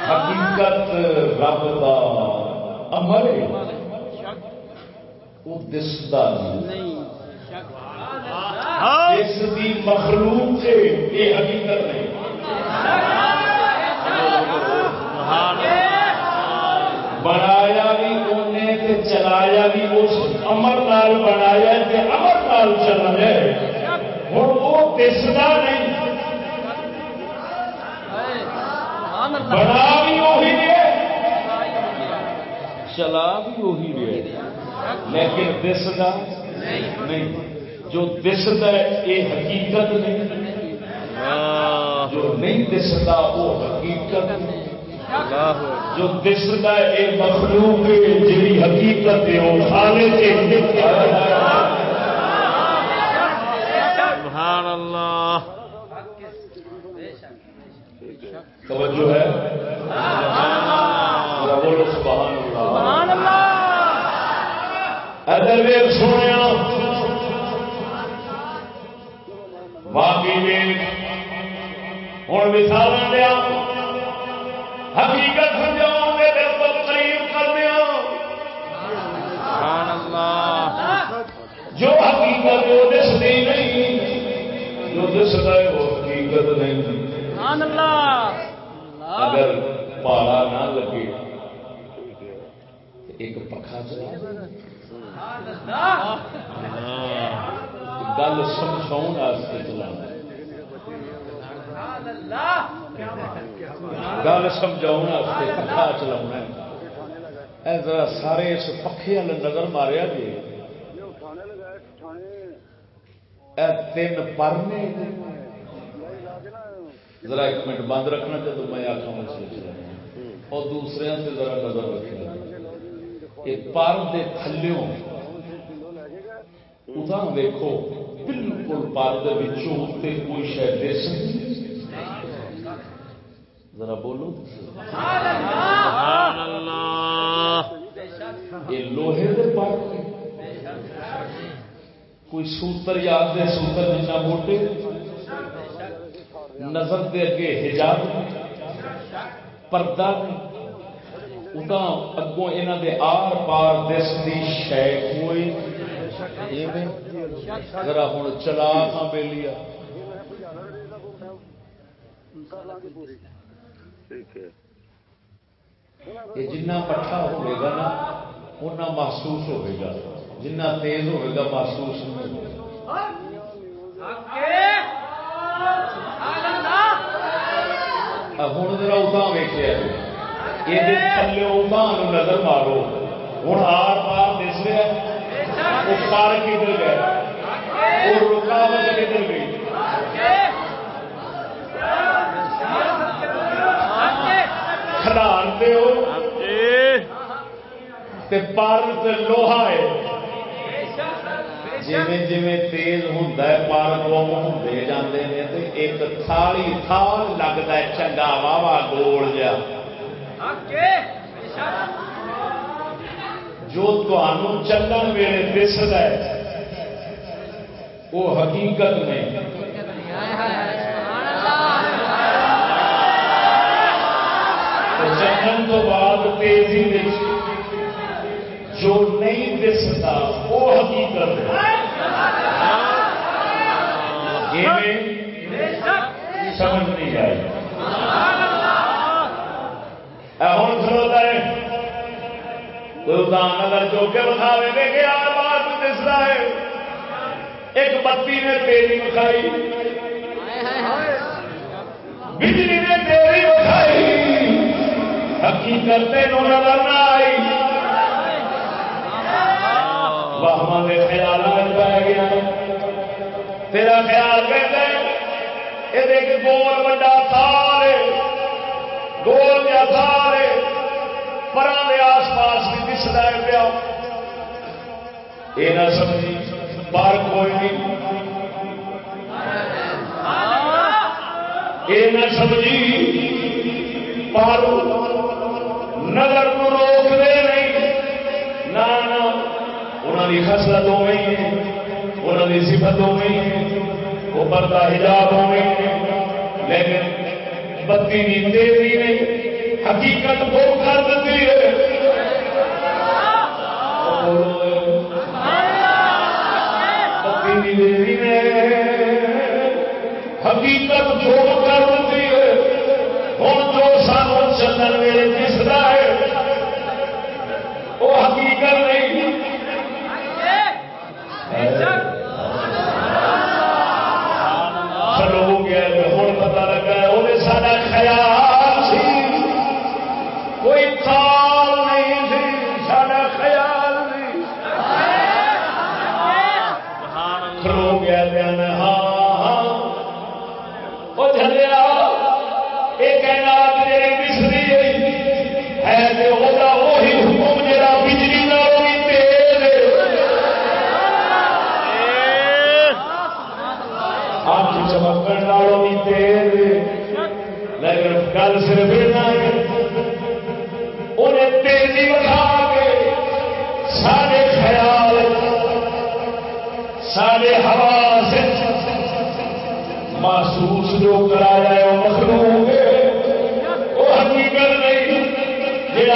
حقیقت رب کا عمل وہ دستا نہیں۔ اس دی مخلوق ہے، یہ حقیقت نہیں۔ بنایا بھی انہیں تے چلایا بھی اس امر نال بنایا تے امر نال چلنا ہے۔ ہوں وہ دستا نہیں۔ بنا بھی وہی ہے چلا بھی وہی ہے۔ لیکن دستا نہیں۔ جو دستا ہے یہ حقیقت نہیں۔ جو نہیں دستا وہ حقیقت نہیں۔ جو دستا ہے یہ مخلوق جی حقیقت ہے وہ خالق ہے۔ سبحان اللہ۔ توجہ ہے۔ بولو سبحان ادھر ویگ سونے ویگ ہوں مثال دیا۔ حقیقت سمجھاؤ گے بالکل قریب کر دیا جو حقیقت وہ دستی نہیں جو دستا ہے وہ حقیقت نہیں۔ اگر پالا نہ لگے۔ ایک پکا چلا گل سمجھاؤ چلا گل سمجھاؤ پکا چلا ذرا سارے اس پکے وال نظر ماریا جی۔ تین پرنے ذرا ایک منٹ بند رکھنا جب میں آخا سوچ اور دوسرے سے ذرا نظر رکھنا۔ پر دے تھلوں ادھر دیکھو بالکل پر دے کوئی شاید دے سکتی ذرا بولو۔ یہ لوہے دے پر کوئی سوتر یاد دے، سوتر جنا موٹے۔ نظر دے اگے حجاب۔ پردہ۔ ادا اگوں یہاں دے آر پار دس کی شہ کوئی ذرا ہوں چلا ہاں بے لیا یہ جنہ پٹھا ہوگا نا اُنہ محسوس ہوگا جنہ تیز ہوگا محسوس نہیں ہوگا ہوں ذرا اتنا ویکیا یہ تھلے اتنا نظر مارو ہوں آر پار دس رہا وہ پار کدھر گیا وہ رکاوٹ کدھر گئی؟ کھلان دے ہو۔ تے پر تے لوہا ہے۔ جویں جویں تیز ہوندا ہے، پر گم ہوندے جاندے نے تے ایک تھالی تھال لگدا ہے، چنگا واوا گول جا جو تمہوں چلن ویلے دسدا ہے۔ وہ حقیقت نہیں چلن تو بعد تیزی جو نہیں دستا وہ حقیقت ہے۔ سمجھ نہیں آئی ہوں کھلوتا ہے کوئی ادان اگر جو کے بتاوے دے گیا بات دستا ہے۔ ایک بتی نے تیری بکھائی بجلی نے تیری بکھائی حقیقت نظر نہ آئی۔ وہاں کے خیال پہ گیا۔ تیرا خیال کہتے یہ گول بڑا تھار گول یا تھار پر آس پاس بھی دستا ہے پیا یہ نہ سمجھی پر کوئی نہیں۔ یہ نہ سمجھی پر نظر کو روک دے نہیں۔ نہ انہوں کی خسلت ہو گئی ہے انہوں کی سفت ہو گئی ہے۔ وہ پردہ حجاب ہو گئی ہے لیکن بتی نہیں تیزی نہیں حقیقت وہ کر دیتی ہے بتی نہیں تیزی نے حقیقت جو کر دیتی ہے ہوں جو سانو چلن ویلے دستا ہے وہ حقیقت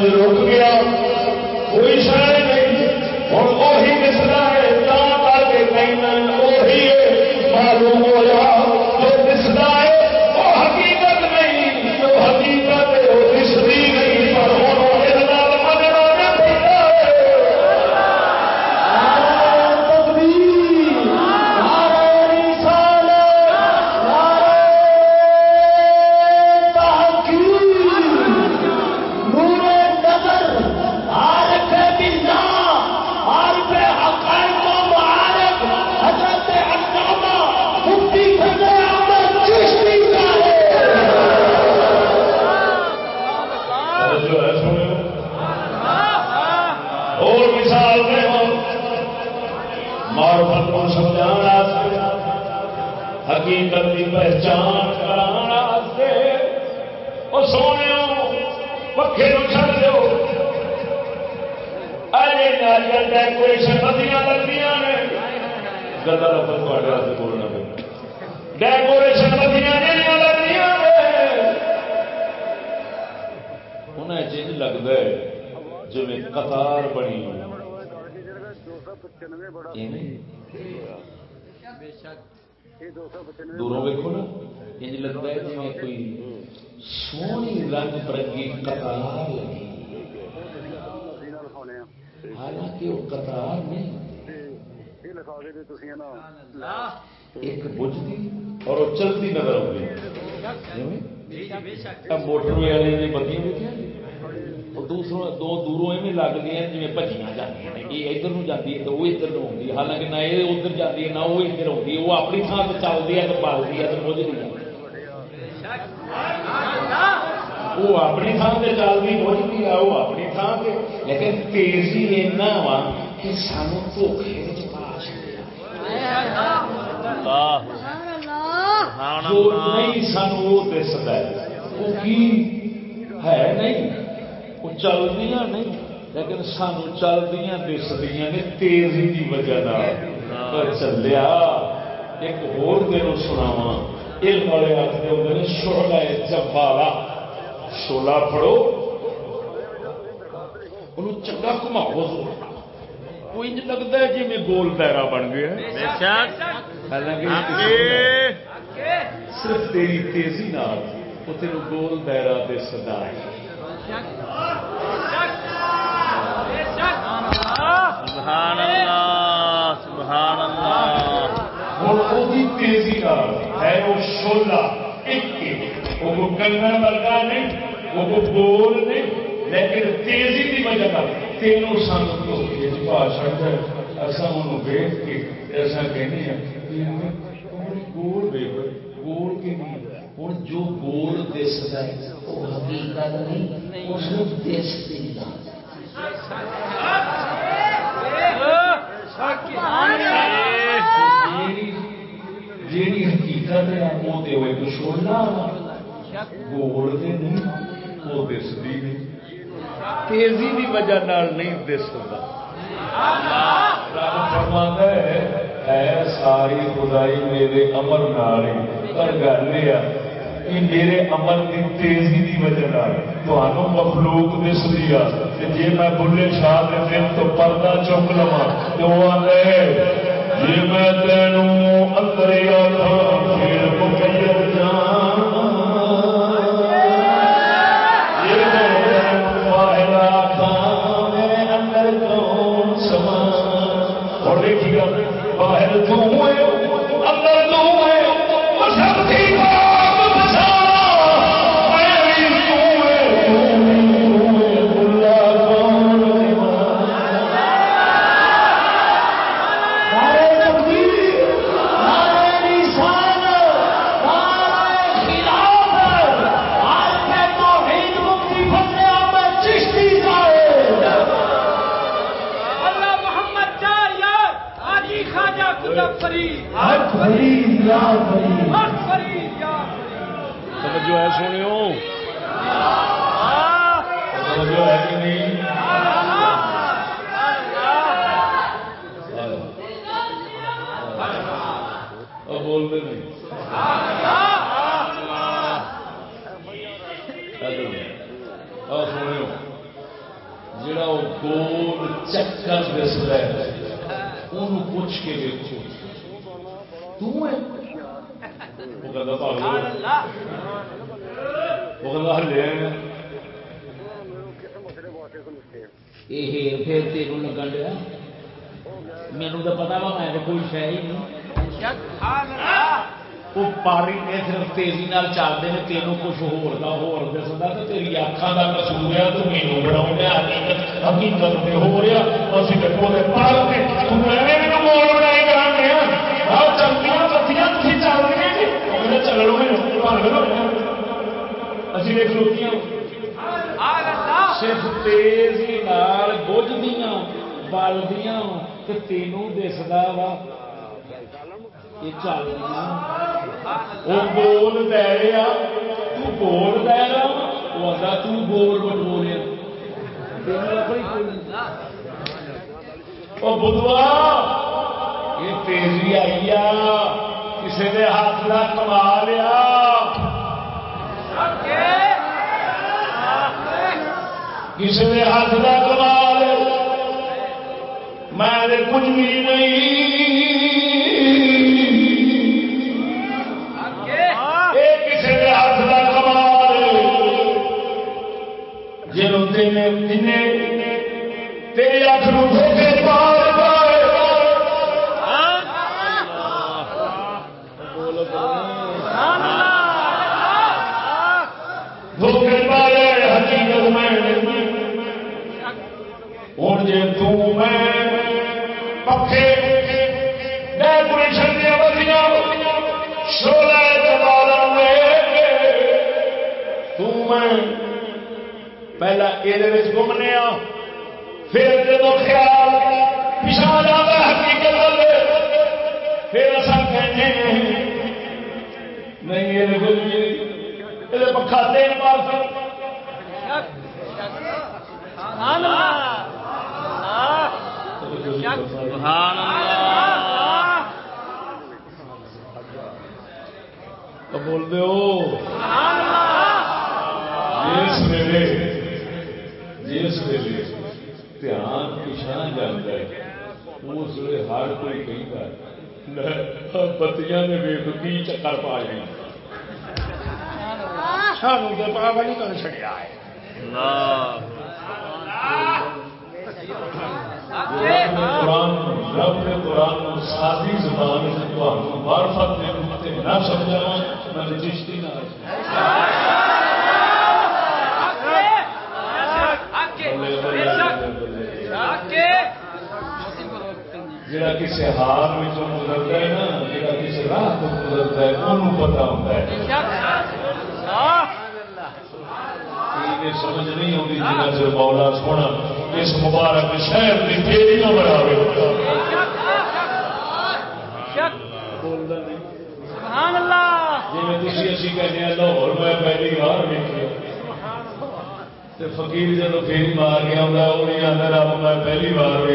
سمجھ وہ تین گول دائرہ دے سدا سبحان اللہ سبحان اللہ۔ ہوں وہ تیزی نال ہے وہ شولا ایک وہ کنگن لگا نہیں وہ گول نہیں لیکن تیزی کی وجہ تینوں سن دھوکے بھاشا اصا ان ویچ کے ایسا کہنے ہیں گول گول کے نہیں ہوں جو گول وہ حقیقت نہیں اس دس جیڑی حقیقت ہے وہ ایک چھوڑنا گول نہیں، وہ دستی نہیں۔ تیزی کی وجہ نہیں دستا رب ہے ساری خدائی میرے امر نال پر گل یہ میرے عمل کی تیزی کی وجہ تمہوں مخلوق دس دیا جی میں بلے شاہ کے دن تو پردہ چک لوا تو وہ جی میں تینوں اندر آ جو ہے کہ نہیں؟ بولتے نہیں۔ سنو۔ جڑا وہ گول چکر دستا ہے ان پوچھ کے دیکھو وہ پھر تیروں لگن ڈیا مینو تو پتا وا میں کوئی شہ ہی نہیں وہ پاری نے صرف تیزی چلتے ہیں تینوں کچھ ہوگا ہو دستا تو تیری اکھان کا قصور ہے تو مینو بنا حقیقت میں ہو رہا اسی دیکھو پڑھ کے مول بنائی کرا چلتی بتیاں چل رہی چلو اسی نے کھلوتیاں صرف تیزی نال بجدیاں بلدیاں تو تینوں دستا وا یہ چل وہ بول دے رہا تو بول دے رہا وہ آتا تو بول بٹوریا وہ بدھوا یہ تیزی آئی آ کسی نے ہاتھ نہ کما لیا اس نے ہاتھ نہ کمال میں کچھ بھی نہیں۔ کسی نے ہاتھ نہ کمال جنوں تیرے ہاتھ نو پہلا یہ گھومنے پھر جب خیال پچھا جاتا حقیقت والے پھر اصل کہنے نہیں یہ پکا تین مار سبحان اللہ تو بول دو جس ویلے جس ویلے دھیان پچھا جاتا ہے۔ اس ویلے ہر کوئی کہتا بتیاں نے ویک کی چکر پا جائیں سانو تو نہیں کر چڑیا ہے رب نے قرآن سادی زبان نہ سمجھا میں چشتی نہ جڑا کسی میں گزرتا ہے نا جڑا کسی راہ تو گزرتا ہے انہوں پتا ہوتا ہے سمجھ نہیں آتی چر مولا سونا اس مبارک شہر کی نہ بڑھاوے جی تھی اسی کہنے لاہور میں پہلی بار ویکھی فقیر جب پھیری مار گیا وہ نہیں آتا رب میں پہلی بار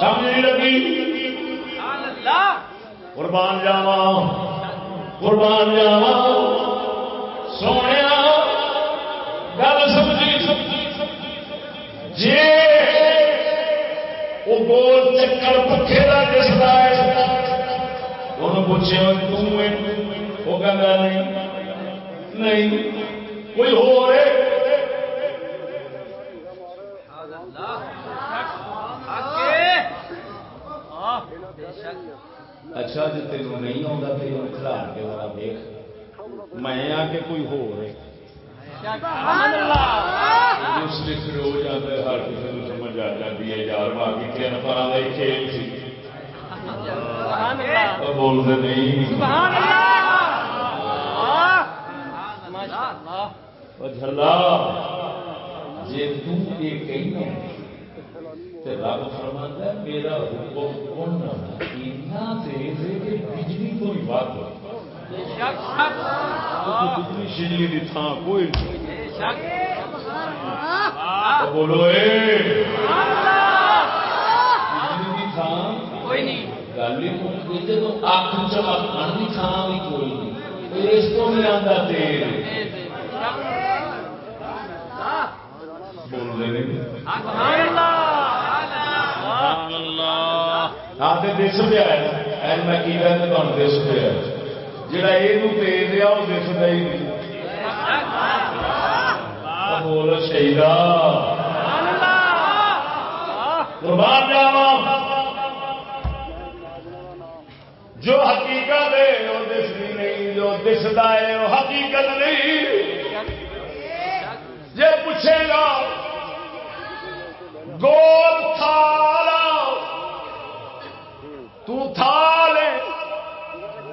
سمجھ لگی؟ قربان جاوا قربان جاوا سونے گل سمجھی؟ جی وہ گول چکر پکے کا دستا ہے۔ انہوں پوچھے وہ کہہ نہیں نہیں کوئی ہو رہے اچھا جی تین نہیں آتا پھر کھلار کے ذرا دیکھ۔ میں آ کے کوئی ہو رہے لیے پھر ہو جاتا ہے ہر کسی کو سمجھ آ جاتی ہے یار باقی تین پر کھیل سی۔ جی تے رب فرماتا میرا حکم کون اتنا تیز ہے کہ بجلی تو ہی بات بجلی شجلی کی تھان کوئی بولو کی گل ہی جب اک چمکن کی تھان بھی کوئی نہیں اس کو نہیں آتا تیز بول رہے تو دس پیا میں کی کہتے تمہیں دس پیا جا یہ تیز آ وہ دستا ہی نہیں بول شہید قربان جاوا جو حقیقت ہے وہ دستی نہیں، جو دستا ہے وہ حقیقت نہیں۔ جی پوچھے گا گول تھالا تو تھال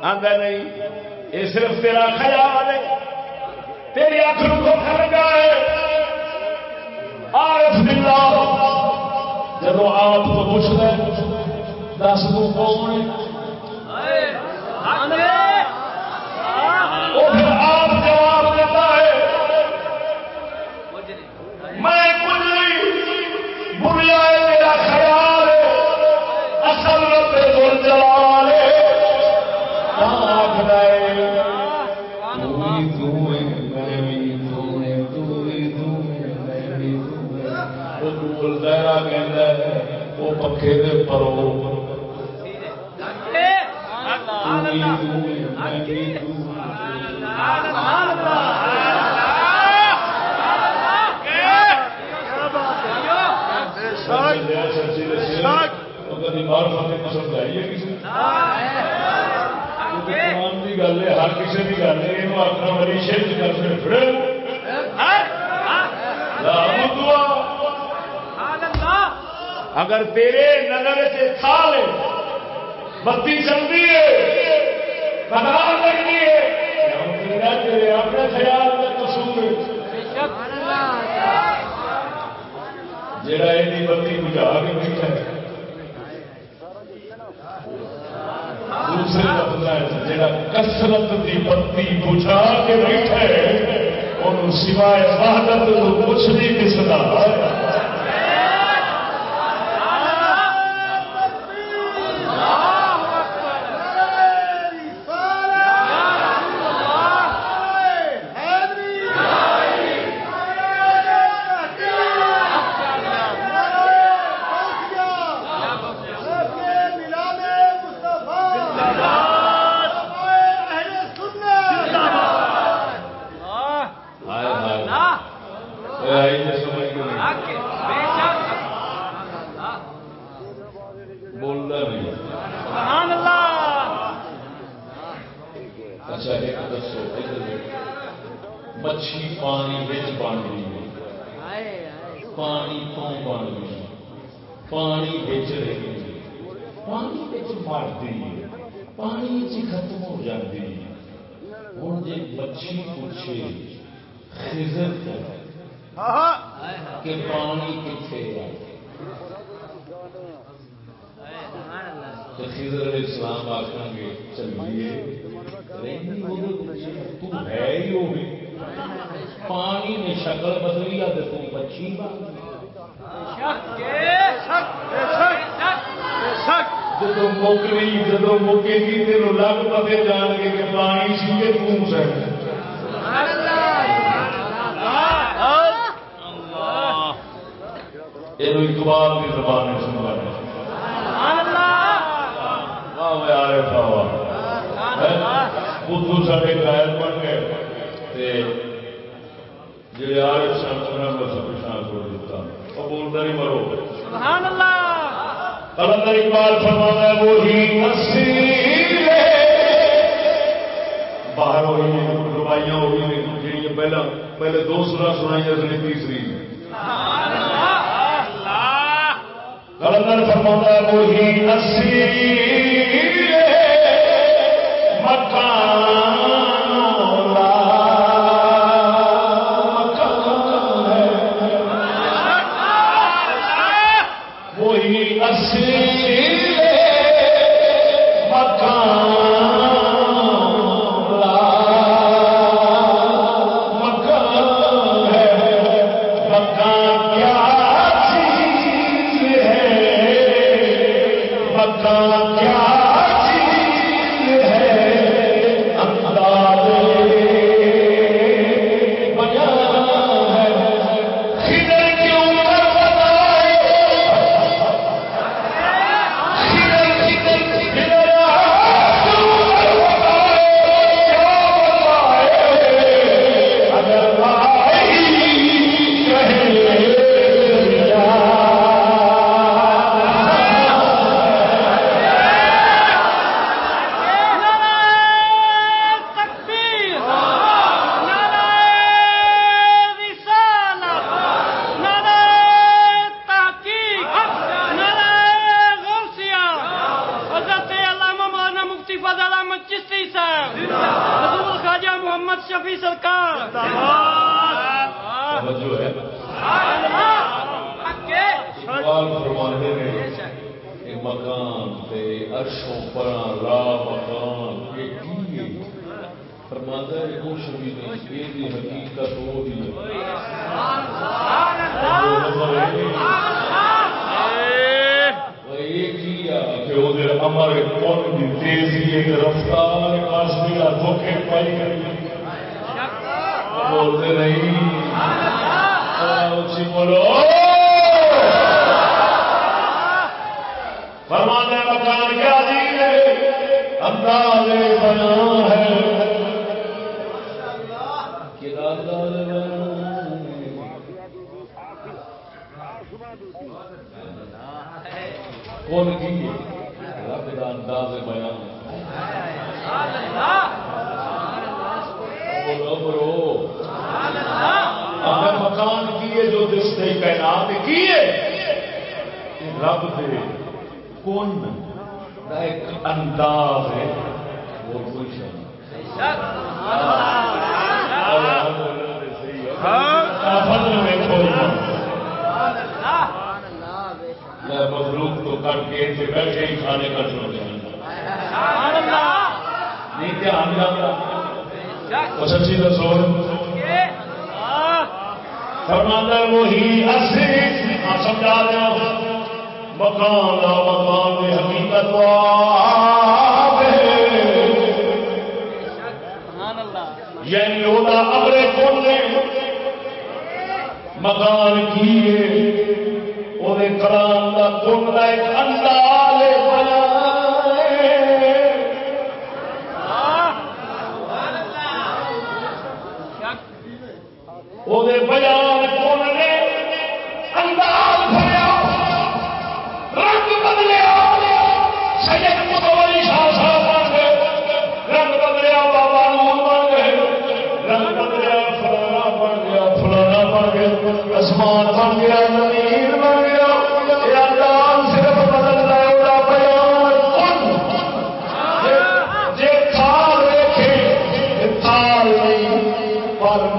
آدھا نہیں، یہ صرف تیرا خیال ہے۔ تیری اکھ نو دھوکا لگا ہے۔ عارف باللہ۔ جب آپ تو پوچھتا ہے، دس تو کون ہے؟ آپ جواب دیتا ہے۔ میں میرا خیال اصل جلال آخر ہے تو ہے گل ہے ہر کسی کی گل ہے یہ آخر بڑی شرچ کر پڑے اگر تیرے نظر سے تھال بتی چلتی ہے۔ ہے تیرے اپنے خیال کا قصور جڑا یہ بتی کے بیٹھا ہے۔ دوسرے لفظ جڑا کسرت کی بتی بجھا کے بیٹھا ہے سوائے وحدت تو کچھ نہیں دستا بولنا نہیں اچھا ایک دسو مچھی پانی بچ بن گئی پانی تو بن گئی پانی بچ رہی پانی بچ مرتی پانی چ ختم ہو جاتی ہوں جی مچھی پوچھے خزر کہ پانی کتنے ہے خضر علیہ السلام آخر گے چلیے تو ہے ہی وہ پانی نے شکل بدلی ہے تو مچھی جب موکلی جب موکے گی تین لگ پتے جان گے کہ پانی سی کے تم سکتے اقبال کی زبان میں سارے قائد بن گئے۔ جی سن سب چھوڑ دیتا بولتا نہیں مرو۔ کلندر اقبال فرمانا وہی باہر ہوئی روایاں ہوئی جی پہلا پہلے دو سورا سنائی اصلی تیسری۔ فرمانا وہی اسی نہیں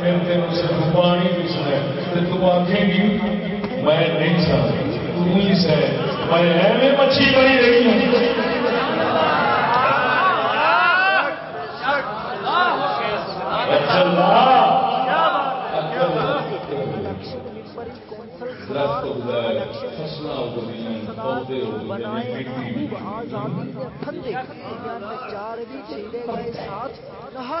پھر تین صرف پانی پیچھنا ہے تو آخے گی، میں نہیں سا تم ہی سہ میں ایویں مچھی بڑی رہی ہوں چار بھی چلے گئے ساتھ رہا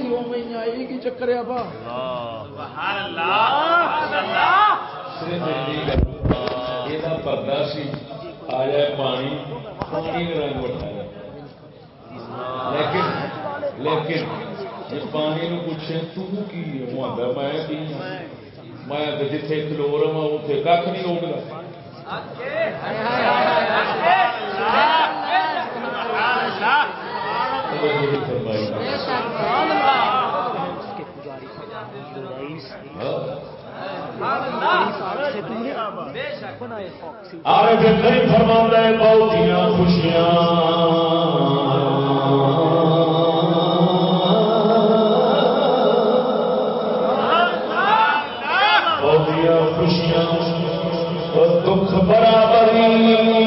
چکر آبا پردہ سی آیا پانی پانی رنگ بٹھایا لیکن لیکن جس پانی نو پوچھے تو کی میں کی میں جتھے کلور ہوا اتنے کھ نہیں ہوگا اس کے پجاری جو رئیس سے پھر نہیں فرما ہے بہتیاں خوشیاں۔ بہت خوشیاں دکھ برابری۔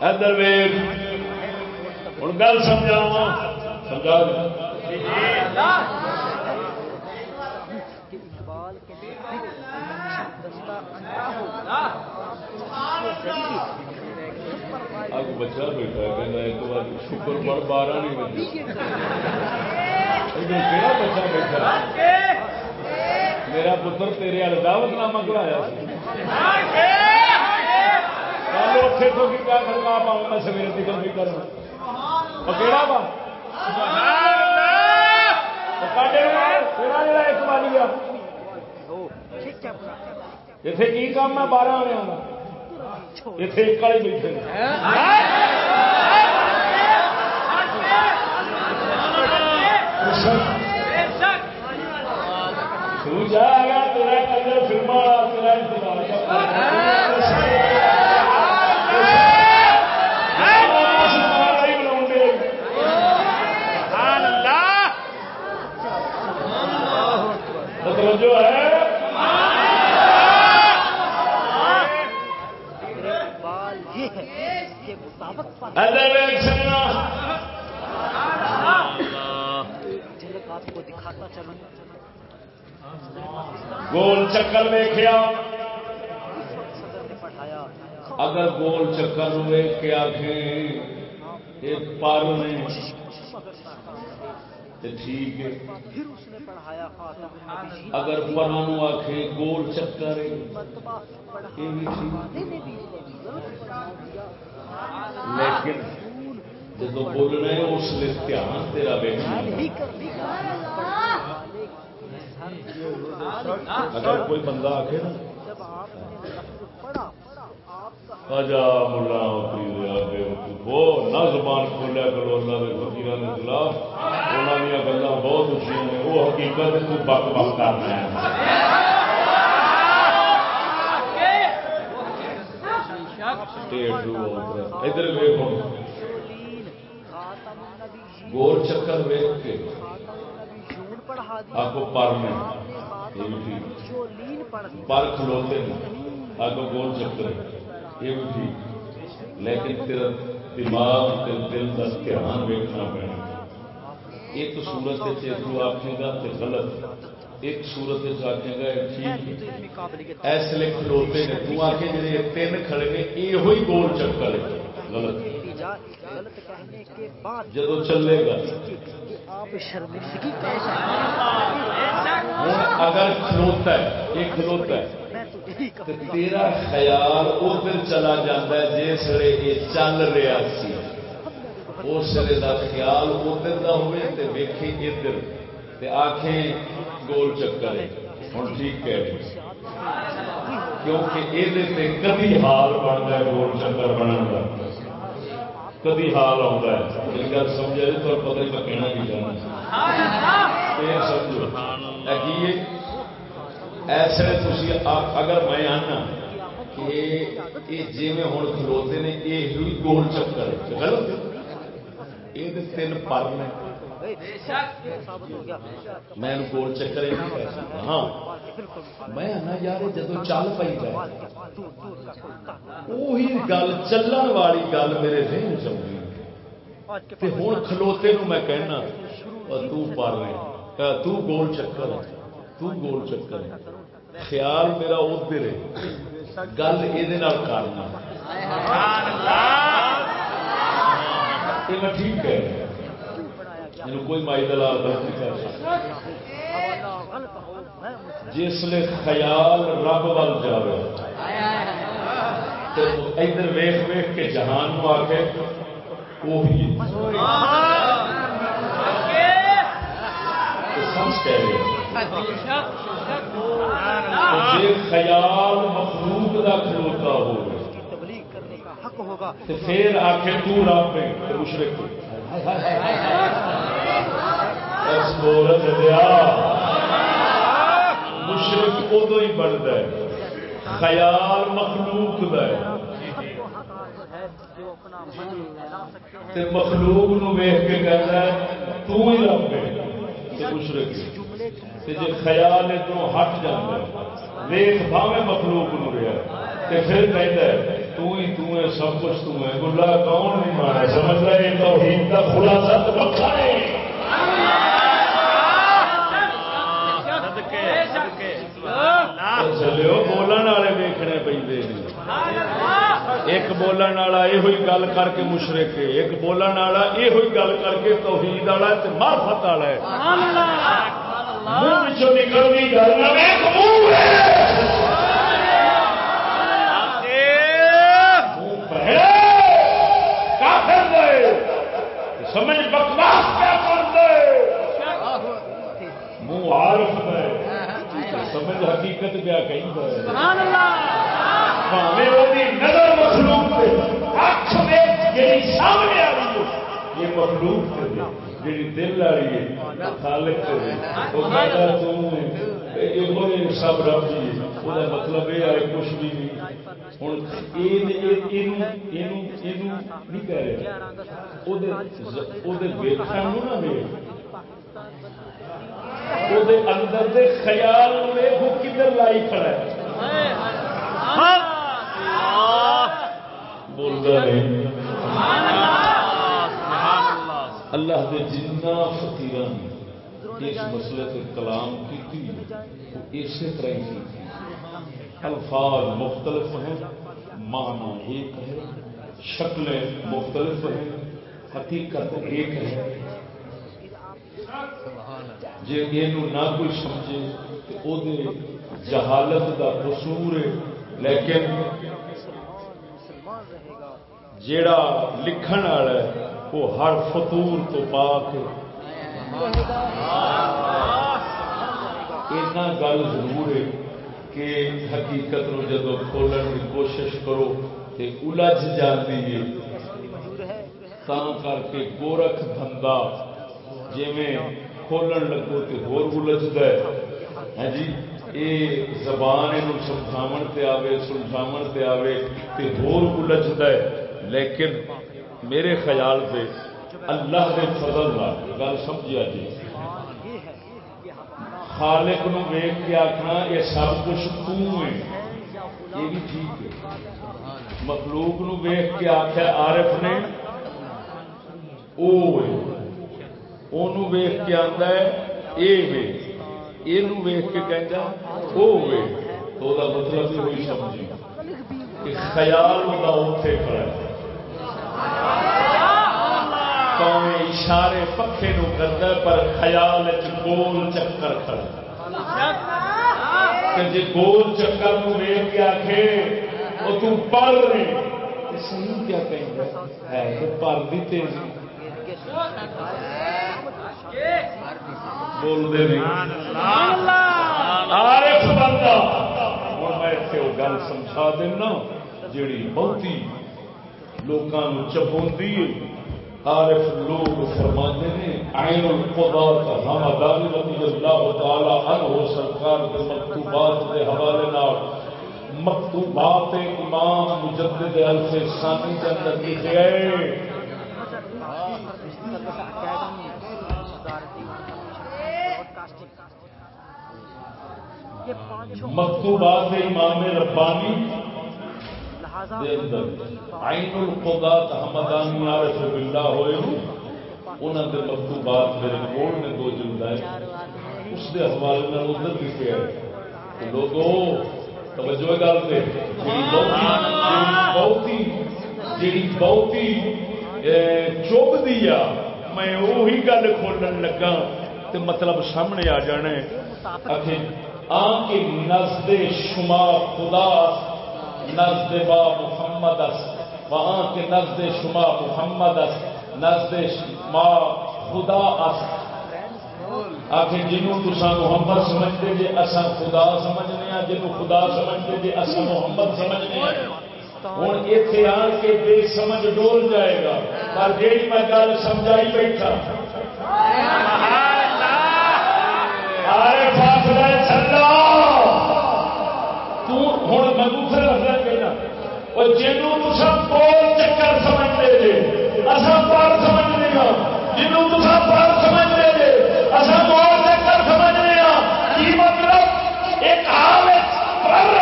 ادھر ویگ ہوں گل سمجھاوا سمجھا اب بچہ بیٹھا کہنا ایک بار شکر پڑھ بارہ نہیں بجے۔ کہڑا بچہ بیٹھا میرا پتر تیرے والے دعوت نامہ کرایا۔ اتنے تو کی کیا کرنا پاؤں میں سویرے کی گل کرنا کہڑا وا؟ ایک بار گیا اتنے کی کام ہے؟ بارہ کا اتنے ایک والے بیٹھے گا تیرا کلر فلما تیرا انتظار مطلب جو ہے اقبال یہ ہے کہ مسابق پر ادھر ایک سننا جھلک آپ کو دکھاتا چلوں گول چکر دیکھا اگر گول چکر ہوئے کہ آخر پر نے ٹھیک ہے۔ اگر پرانو آخے گول چکر ہے، یہ بھی ٹھیک۔ لیکن جب بولنا ہے اس لیے دھیان تیرا بیٹھنا اگر کوئی بندہ آخے نا۔ اجا ملا وہ نہ زبان کھولیا کرو، اللہ کے فکیر کے خلاف۔ انہوں دیا گلا بہت اچھی نے وہ حقیقت بک بک کرنا ہے ادھر ویکو گول چکر ویک کے آپ کو پر میں پر کھلوتے ہیں آپ کو گول چکر یہ بھی ٹھیک لیکن تیرا دماغ تیرے دل کا دھیان ویکنا پینا ایک صورت تو آخے گا تو غلط ایک صورت آخے گا تو ایس لیے کھلوتے نے تو آ کے جی تین کھڑے نے یہ گول چکر ہے غلط۔ جدو چلے گا۔ اگر کھلوتا ہے یہ کھلوتا ہے۔ تو تو تیرا خیال ادھر چلا جاتا ہے جس ویلے یہ چل رہا سی۔ اس ویلے کا خیال ادھر کا ہوئے تے ویکھی ادھر۔ تے آنکھیں گول چکر ہے ہوں ٹھیک ہے کیونکہ یہ کبھی حال بنتا ہے گول چکر بننے کا کبھی حال آتا ہے۔ میری گل سمجھا جی تو پتہ ہی میں کہنا کی چاہنا یہ سمجھو۔ ہے؟ ایسے تھی اگر میں آنا کہ یہ جی میں ہوں کھلوتے نے یہ ہوئی گول چکر ہے۔ یہ تین پر نے میں گول چکر ہاں۔ میں یار جدو چل پی جائے۔ وہی گل چلن والی گل میرے ذہن چ آئی آج کے تے ہوں کھلوتے نو میں کہنا تو پر رہے تو گول چکر ہے تو گول چکر خیال میرا ادھر ہے۔ گل یہ کرنا۔ یہ میں ٹھیک ہے۔ کوئی مائی دلال نہیں کر۔ سکتا جسل خیال رب وال جائے ادھر ویخ ویخ کے جہان نو آ کے وہی سمجھ کہہ رہے جی خیال مخلوق کا کھلوتا ہو ہوگا پھر آخر تو رب مشرق اس بولت دیا۔ مشرق ادو ہی بنتا ہے۔ خیال مخلوق کا ہے۔ تے مخلوق نو ویخ کے کہتا ہے، تو ہی رب ہے۔ مشرق تے جے خیال تو ہٹ جاتا ہے۔ ویخ بھاوے مخلوق نو رہا تے پھر کہتا ہے، تو ہی تو ہے، سب کچھ تو ہے۔ گلا کون نہیں مانا سمجھ رہا ہے توحید کا خلاصہ تو وکھا ہے۔ چلو بولن والے دیکھنے پہ ایک بولن والا یہ گل کر کے مشرق ہے، ایک بولن والا یہ گل کر کے توحید والا تے والا ہے۔ منہ نکلنی گل نہ ویکھ منہ ہے منہ پہرے کافر دے سمجھ بکواس کیا کر دے منہ عارف سمجھ حقیقت کیا کہیں نظر مخلوق سامنے آ رہی ہے یہ مخلوق جی دل آ رہی ہے خالق سب رب جی وہ مطلب یہ ہے کچھ بھی نہیں۔ ہوں نہیں کہہ رہے۔ اندر دے خیال وہ کدھر لائی کھڑا ہے بولتا نہیں اللہ دے جنہ فقیر اس مسئلے سے کلام کی اسی طرح ہی الفاظ مختلف ہیں معنی ایک ہے شکلیں مختلف ہیں حقیقت ایک ہے جی یہ نہ کوئی سمجھے تو وہ جہالت کا قصور ہے، لیکن جیڑا لکھن والا ہے وہ ہر فطور تو پاک ایسا گل ضرور ہے کہ حقیقت نو جب کھولن کی کوشش کرو تو الجھ جاتی ہے۔ تا کر کے گورکھ دھندا۔ جی کھولن لگو تو ہولجد ہے۔ ہاں جی یہ زبان یہ سمجھاو تے آوے سلجھاو تے آوے تے ہور ہے۔ لیکن میرے خیال سے اللہ کے فضل کا گل سمجھا جی۔ خالق نو ویگ کے آخنا یہ سب کچھ ہے۔ یہ بھی ٹھیک ہے۔ مخلوق نو ویگ کے آخیا عارف نے وہ ویگ کے آتا ہے یہ ویگ کے کہتا وہ ویخ تو مطلب بھی وہی سمجھی کہ خیال ہوتا اتنے کھڑا ہے اشارے پکے نو کرتا پر خیال گول چکر کھڑا جی گول چکر نو ویگ کے آخے وہ تم پڑھ رہے صحیح کیا کہیں ہے پر بھی تیزی بول دے عارف بندہ میں وہ گل سمجھا دینا، جیڑی بہتی لوگوں چپوندی عارف لوگ فرمانے نے، عین القضاء رضی اللہ تعالی عنہ سرکار کے مکتوبات کے حوالے نال، مکتوبات امام مجدد الف ثانی کے اندر لکھے گئے۔ مکتوبات امام ربانی عین حمدانی عارف باللہ ہوئے مکتوبات میرے نے دو جلد ہے اس حوالے ادھر ہے لوگوں توجہ گل جی میں وہی گل کھولن لگا۔ مطلب سامنے آ جانا آ کے نزد شما خدا نزد با محمد وہاں کے نزد شما محمد نزد ما خدا اس آخر جنوں تسا محمد سمجھتے جی اصا خدا سمجھنے ہاں جنوں خدا سمجھتے جی اصا محمد سمجھنے ہوں اتنے آ کے بے سمجھ ڈول جائے گا۔ پر جی میں گل سمجھائی بیٹھا۔ فاصلہ چلا ہوں میں دوسرے لفظ کہنا اور جنوں تسا پول چکر سمجھتے جی اصا پر سمجھنے ہاں جنوں تسا پر سمجھتے جی اصا بول چکر سمجھنے ہاں کی مطلب ایک حال پر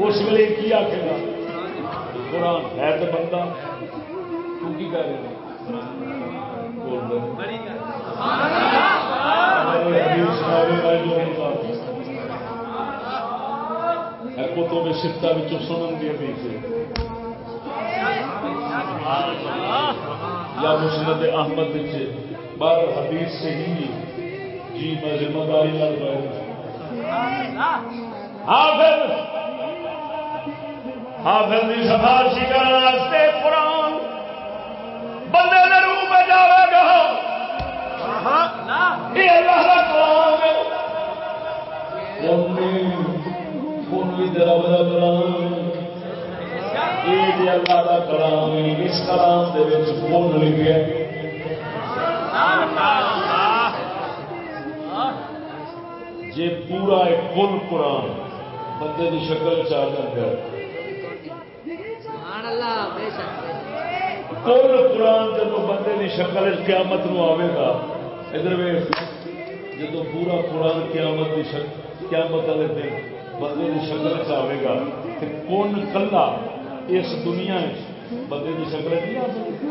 اس ویلے کی آخے گا؟ قرآن ہے تو بندہ۔ تو کی کر رہے کتوں میں سفت سنن دیا دیکھے یا مسند احمد بار حدیث سے ہی جی میں ذمہ داری لگ رہا حافظ حافظ کی سفارشی کرنے قرآن بندے نے روح میں جاوے گا۔ یہ اللہ کا کلام ہے۔ کون بھی تیرا بڑا کلام یہ اللہ کا کلام ہے اس کلام کے کون لکھے جی پورا ایک کل قرآن بندے کی شکل چاہ کر گیا کل قرآن جب بندے کی شکل قیامت نو آئے گا ادھر جب پورا قرآن قیامت کی شکل قیامت والے دن بندے کی شکل چاہے گا تو کون کلا اس دنیا بندے کی شکل نہیں آ سکتی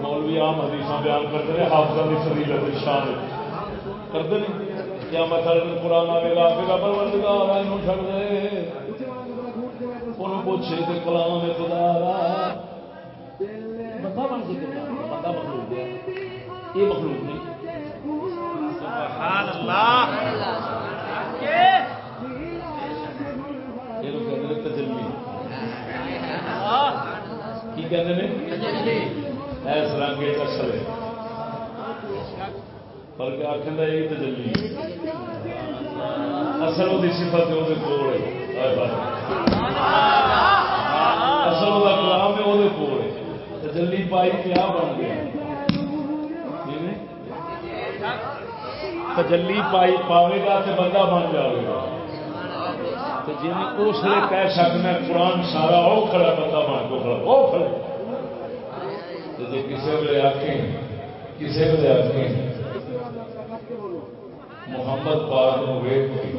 مولوی عام حدیث بیان کرتے ہیں حافظ کی فضیلت شان کرتے کیا قرآن آئے گا آگے گا پروردگار آئے چھڑ دے۔ انہوں پوچھے کہ کلام خدا بندہ بن کے بندہ مخلوق ہے یہ مخلوق نہیں۔ سبحان اللہ۔ یہ لوگ کہتے ہیں تجلی۔ کی کہتے ہیں؟ ایس رنگ اصل ہے۔ بلکہ آخر کا یہی تجلی اصل وہ صفت وہ کول ہے اصل وہ کلام ہے وہ کول ہے تجلی پائی کیا بن گیا تجلی پائی پاوے گا تو بندہ بن جائے گا تو جی اس لیے کہہ سکنا قرآن سارا وہ کھڑا بندہ بن کو کھڑا وہ کھڑا جی کسی ویلے آخیں کسی ویلے آخیں محمد پاک نو ویٹ ویک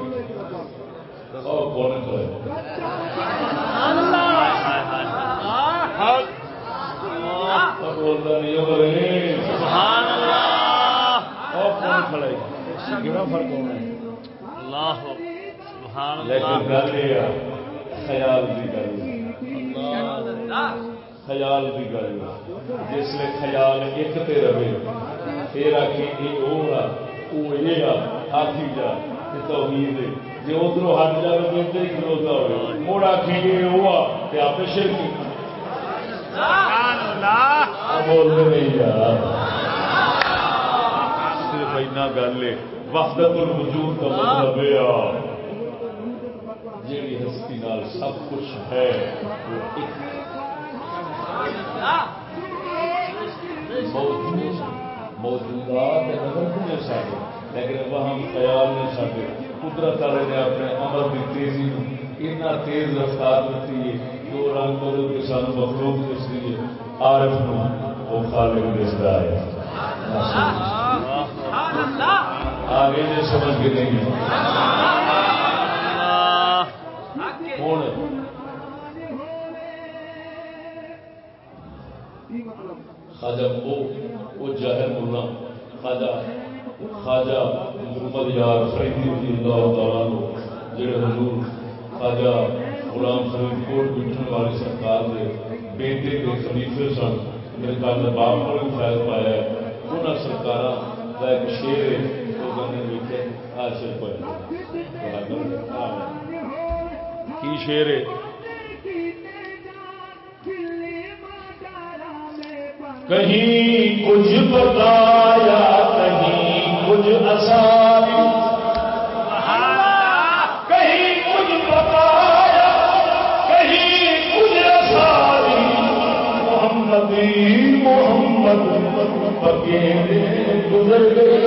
اور کون کرے بولتا نہیں بولے اور کون کھڑے کہڑا فرق ہونا ہے؟ اللہ سبحان اللہ لیکن گل یہ خیال کی گل خیال کی گل جس لیے خیال ایک تے رہے، پھر آخی یہ وہ وہ یہ آخی جا توحید جی ادھر ہٹ جائے تو ادھر ہی کھلوتا ہو مڑ آخی یہ وہ آپ شر کی بولتے نہیں یار صرف اینا گل ہے وحدت الوجود کا مطلب ہے جیڑی ہستی نال سب کچھ ہے وہ ایک موجود موجودات نظر نہیں سکتے لیکن وہاں خیال نہیں سکتے قدرت والے نے اپنے عمل کی تیزی اتنا تیز رفتار دیتی ہے دو رنگ بدل کے سان مخلوق دستی ہے عارف نو وہ خالق دستا ہے۔ آگے نے سمجھ کے نہیں ہوں خواجہ وہ جاہر ملا خواجہ خواجہ محمد یار فریدی رضی اللہ تعالیٰ نو جڑے حضور خواجہ غلام فرید کوٹ بیٹھنے والے سرکار دے بیٹے کے خلیفے سن، میرے خیال میں باپ کو بھی فائد پایا ہے۔ انہوں سرکار کا ایک شیر ہے، وہ گانے لکھے حاصل پایا کی شیر ہے؟ کہیں کچھ بتایا، کہیں کچھ آسان کہیں کچھ بتایا، کہیں کچھ محمد محمد گزر گئے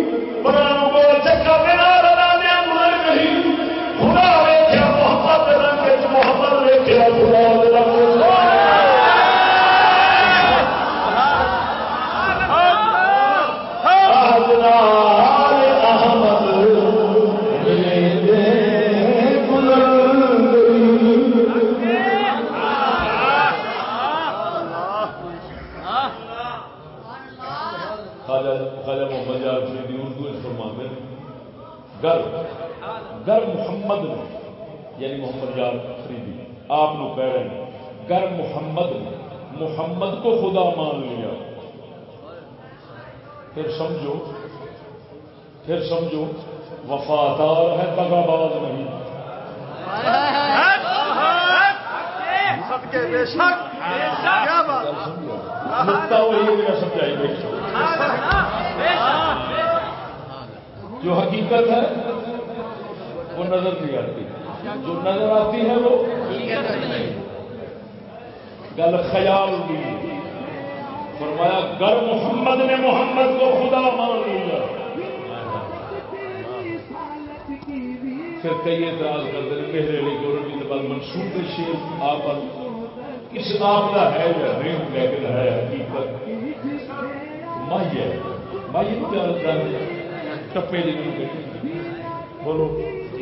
چکر پر رلا دیا مڑ گئی پر گول چکر رلا دیا گر گر محمد نے یعنی محمد یار فریدی آپ کہہ رہے ہیں گر محمد نے محمد کو خدا مان لیا پھر سمجھو پھر سمجھو وفادار ہے دگا باز نہیں نقطہ وہی میرا سمجھائی گئی جو حقیقت ہے وہ نظر نہیں آتی جو نظر آتی ہے وہ گل خیال کی فرمایا، گر محمد نے محمد کو خدا مان لیا۔ پھر کئی اعتراض کرتے ہیں میرے لیے گورنمنٹ کے بعد منسوخ شیر آپ اس آپ کا ہے یا نہیں لیکن ہے حقیقت۔ ماہی ہے۔ ماہی کو کیا ٹپے جی۔ بولو۔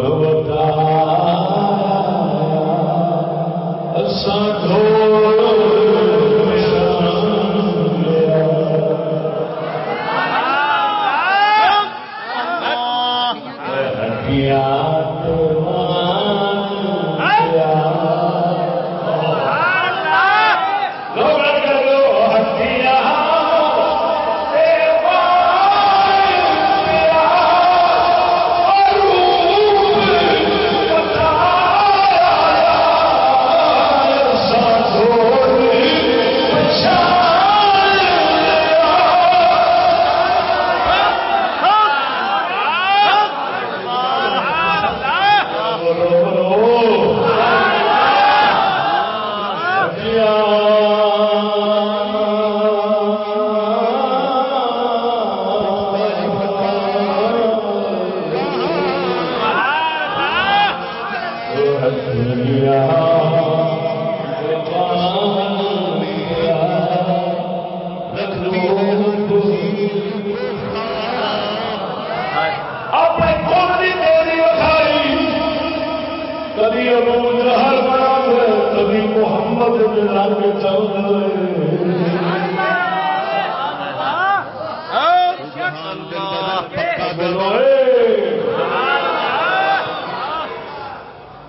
اللہ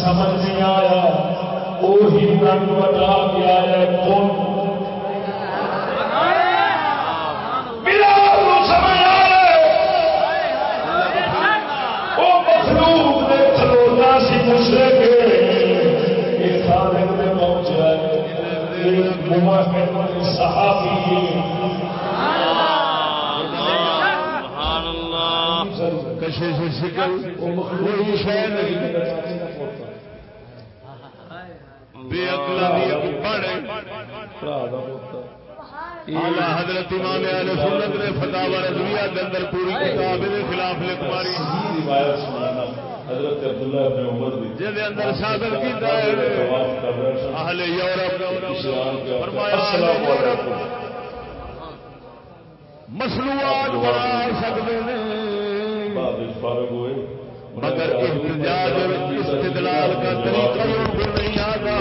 Sabbath اعلیٰ حضرت امام اہل سنت نے فتح رضویہ کے اندر پوری کتاب کے خلاف لکھ ماری روایت سنانا حضرت عبداللہ ابن عمر دی جہد اندر کیتا ہے اہل یورپ فرمایا السلام علیکم مسلوات بنا سکتے ہیں فارغ ہوئے مگر احتجاج اور استدلال کا طریقہ کو نہیں آتا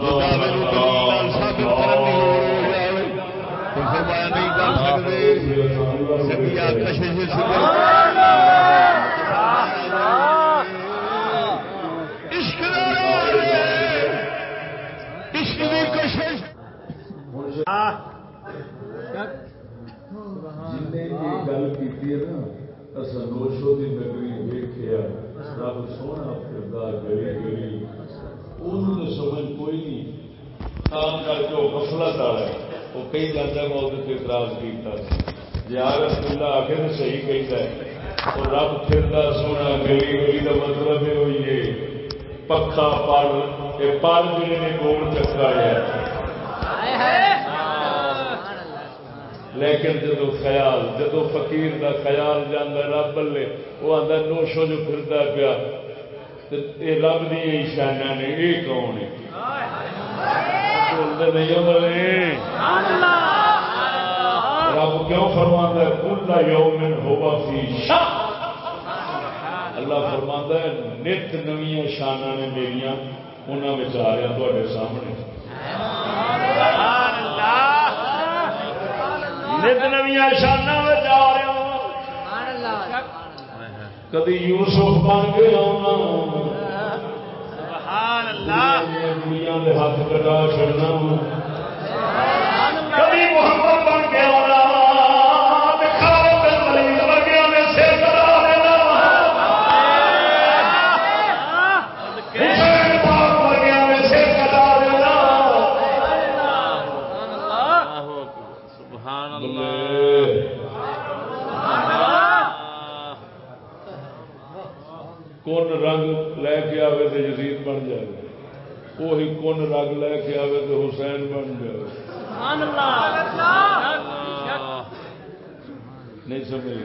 جو دعوے نو دلیل ثابت کرن دی لوڑ ہو جاوے تو فرمایا نہیں کشش عشق عشق کشش جن یہ گل کی نا اصل نوشو کی نگری ویخیا رب سونا پھردا گلی گلی انہوں نے سمجھ کوئی نہیں کام کر کے وہ غفلت والا ہے۔ وہ کئی جاتا میں وہ اعتراض کیتا جی آ رسول اللہ آ کے صحیح کہتا ہے تو رب پھردا سونا گلی گلی کا مطلب یہ ہوئی ہے پکا پر یہ پر جی نے گول چکایا لیکن جدو خیال جدو فقیر دا خیال جانا رب بلے وہ آتا نوشو جو پھرتا پیا رب دیا شانہ نے یہ کون ہے رب کیوں فرماتا ہے؟ یوم ہوا فی اللہ فرماتا ہے نت نویاں شانہ نے میریاں انہوں میں آ رہا تے سامنے۔ نت نویاں شانہ میں جا رہا کدی یوسف بن کے آنا کڑیاں دے ہاتھ کٹا چڑنا کبھی محمد بن کے آنا سبحان رنگ لے کے آوے تو یزید بن جائے وہی کون رنگ لے کے آوے تو حسین بن جائے نہیں سمجھ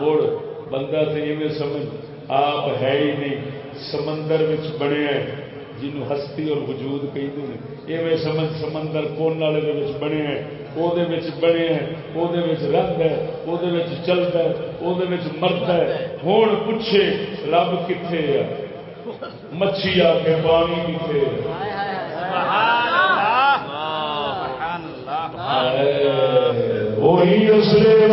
مڑ بندہ تو یہ سمجھ آپ ہے ہی نہیں سمندر بنے ہیں جنہوں ہستی اور وجود کہتے ہیں یہ سمجھ سمندر کون والے بنے ہیں وہ بنے ہیں وہ رنگ ہے وہ چلتا ہے وہ مرد ہے ہوں پوچھے رب کتنے ہے مچھی آ کے پانی کتنے وہی اس نے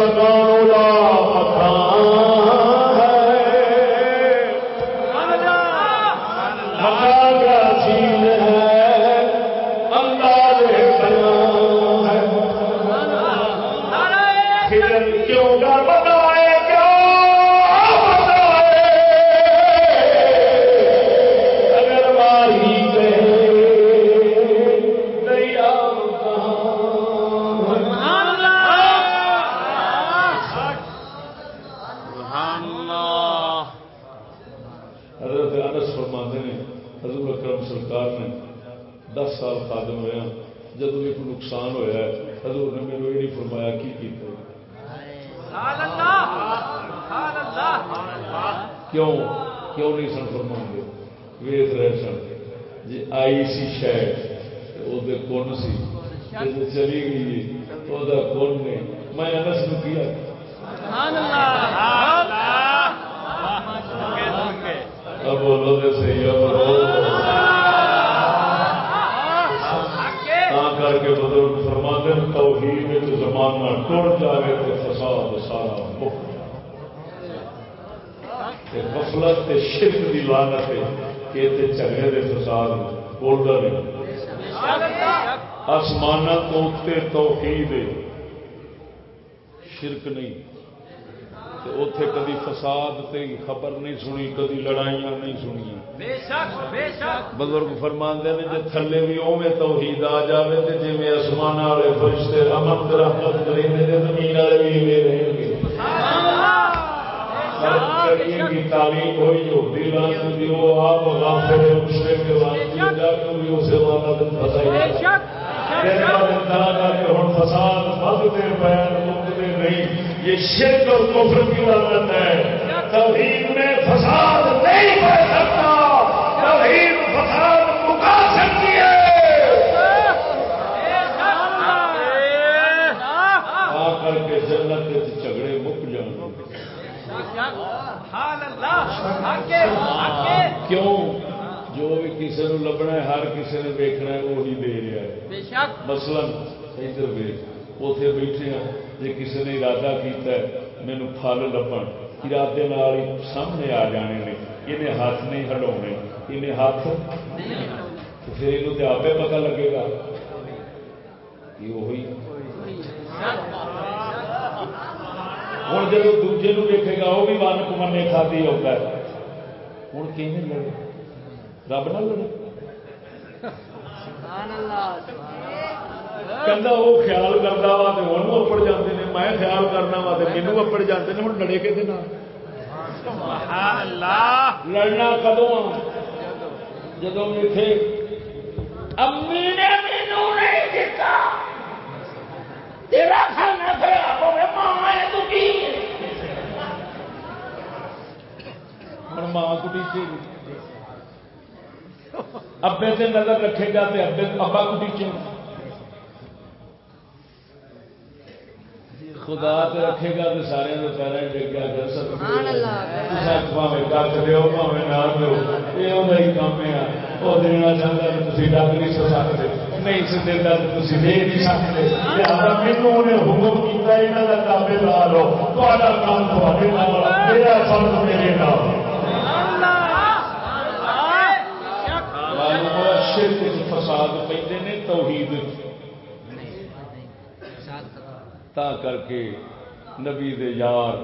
نبی دے یار،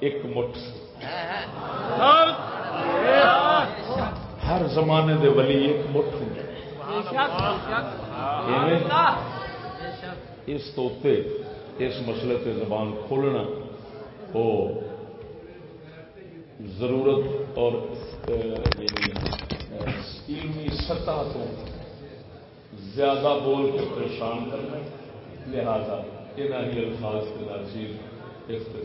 ایک مٹھ ہر زمانے دے ولی ایک مٹھ ہوں۔ اس توتے اس مسئلے تے زبان کھولنا وہ ضرورت اور یعنی، علمی سطح تو زیادہ بول کے پریشان کرنا لہذا انہیں الفاظ کے نازیر 这个是当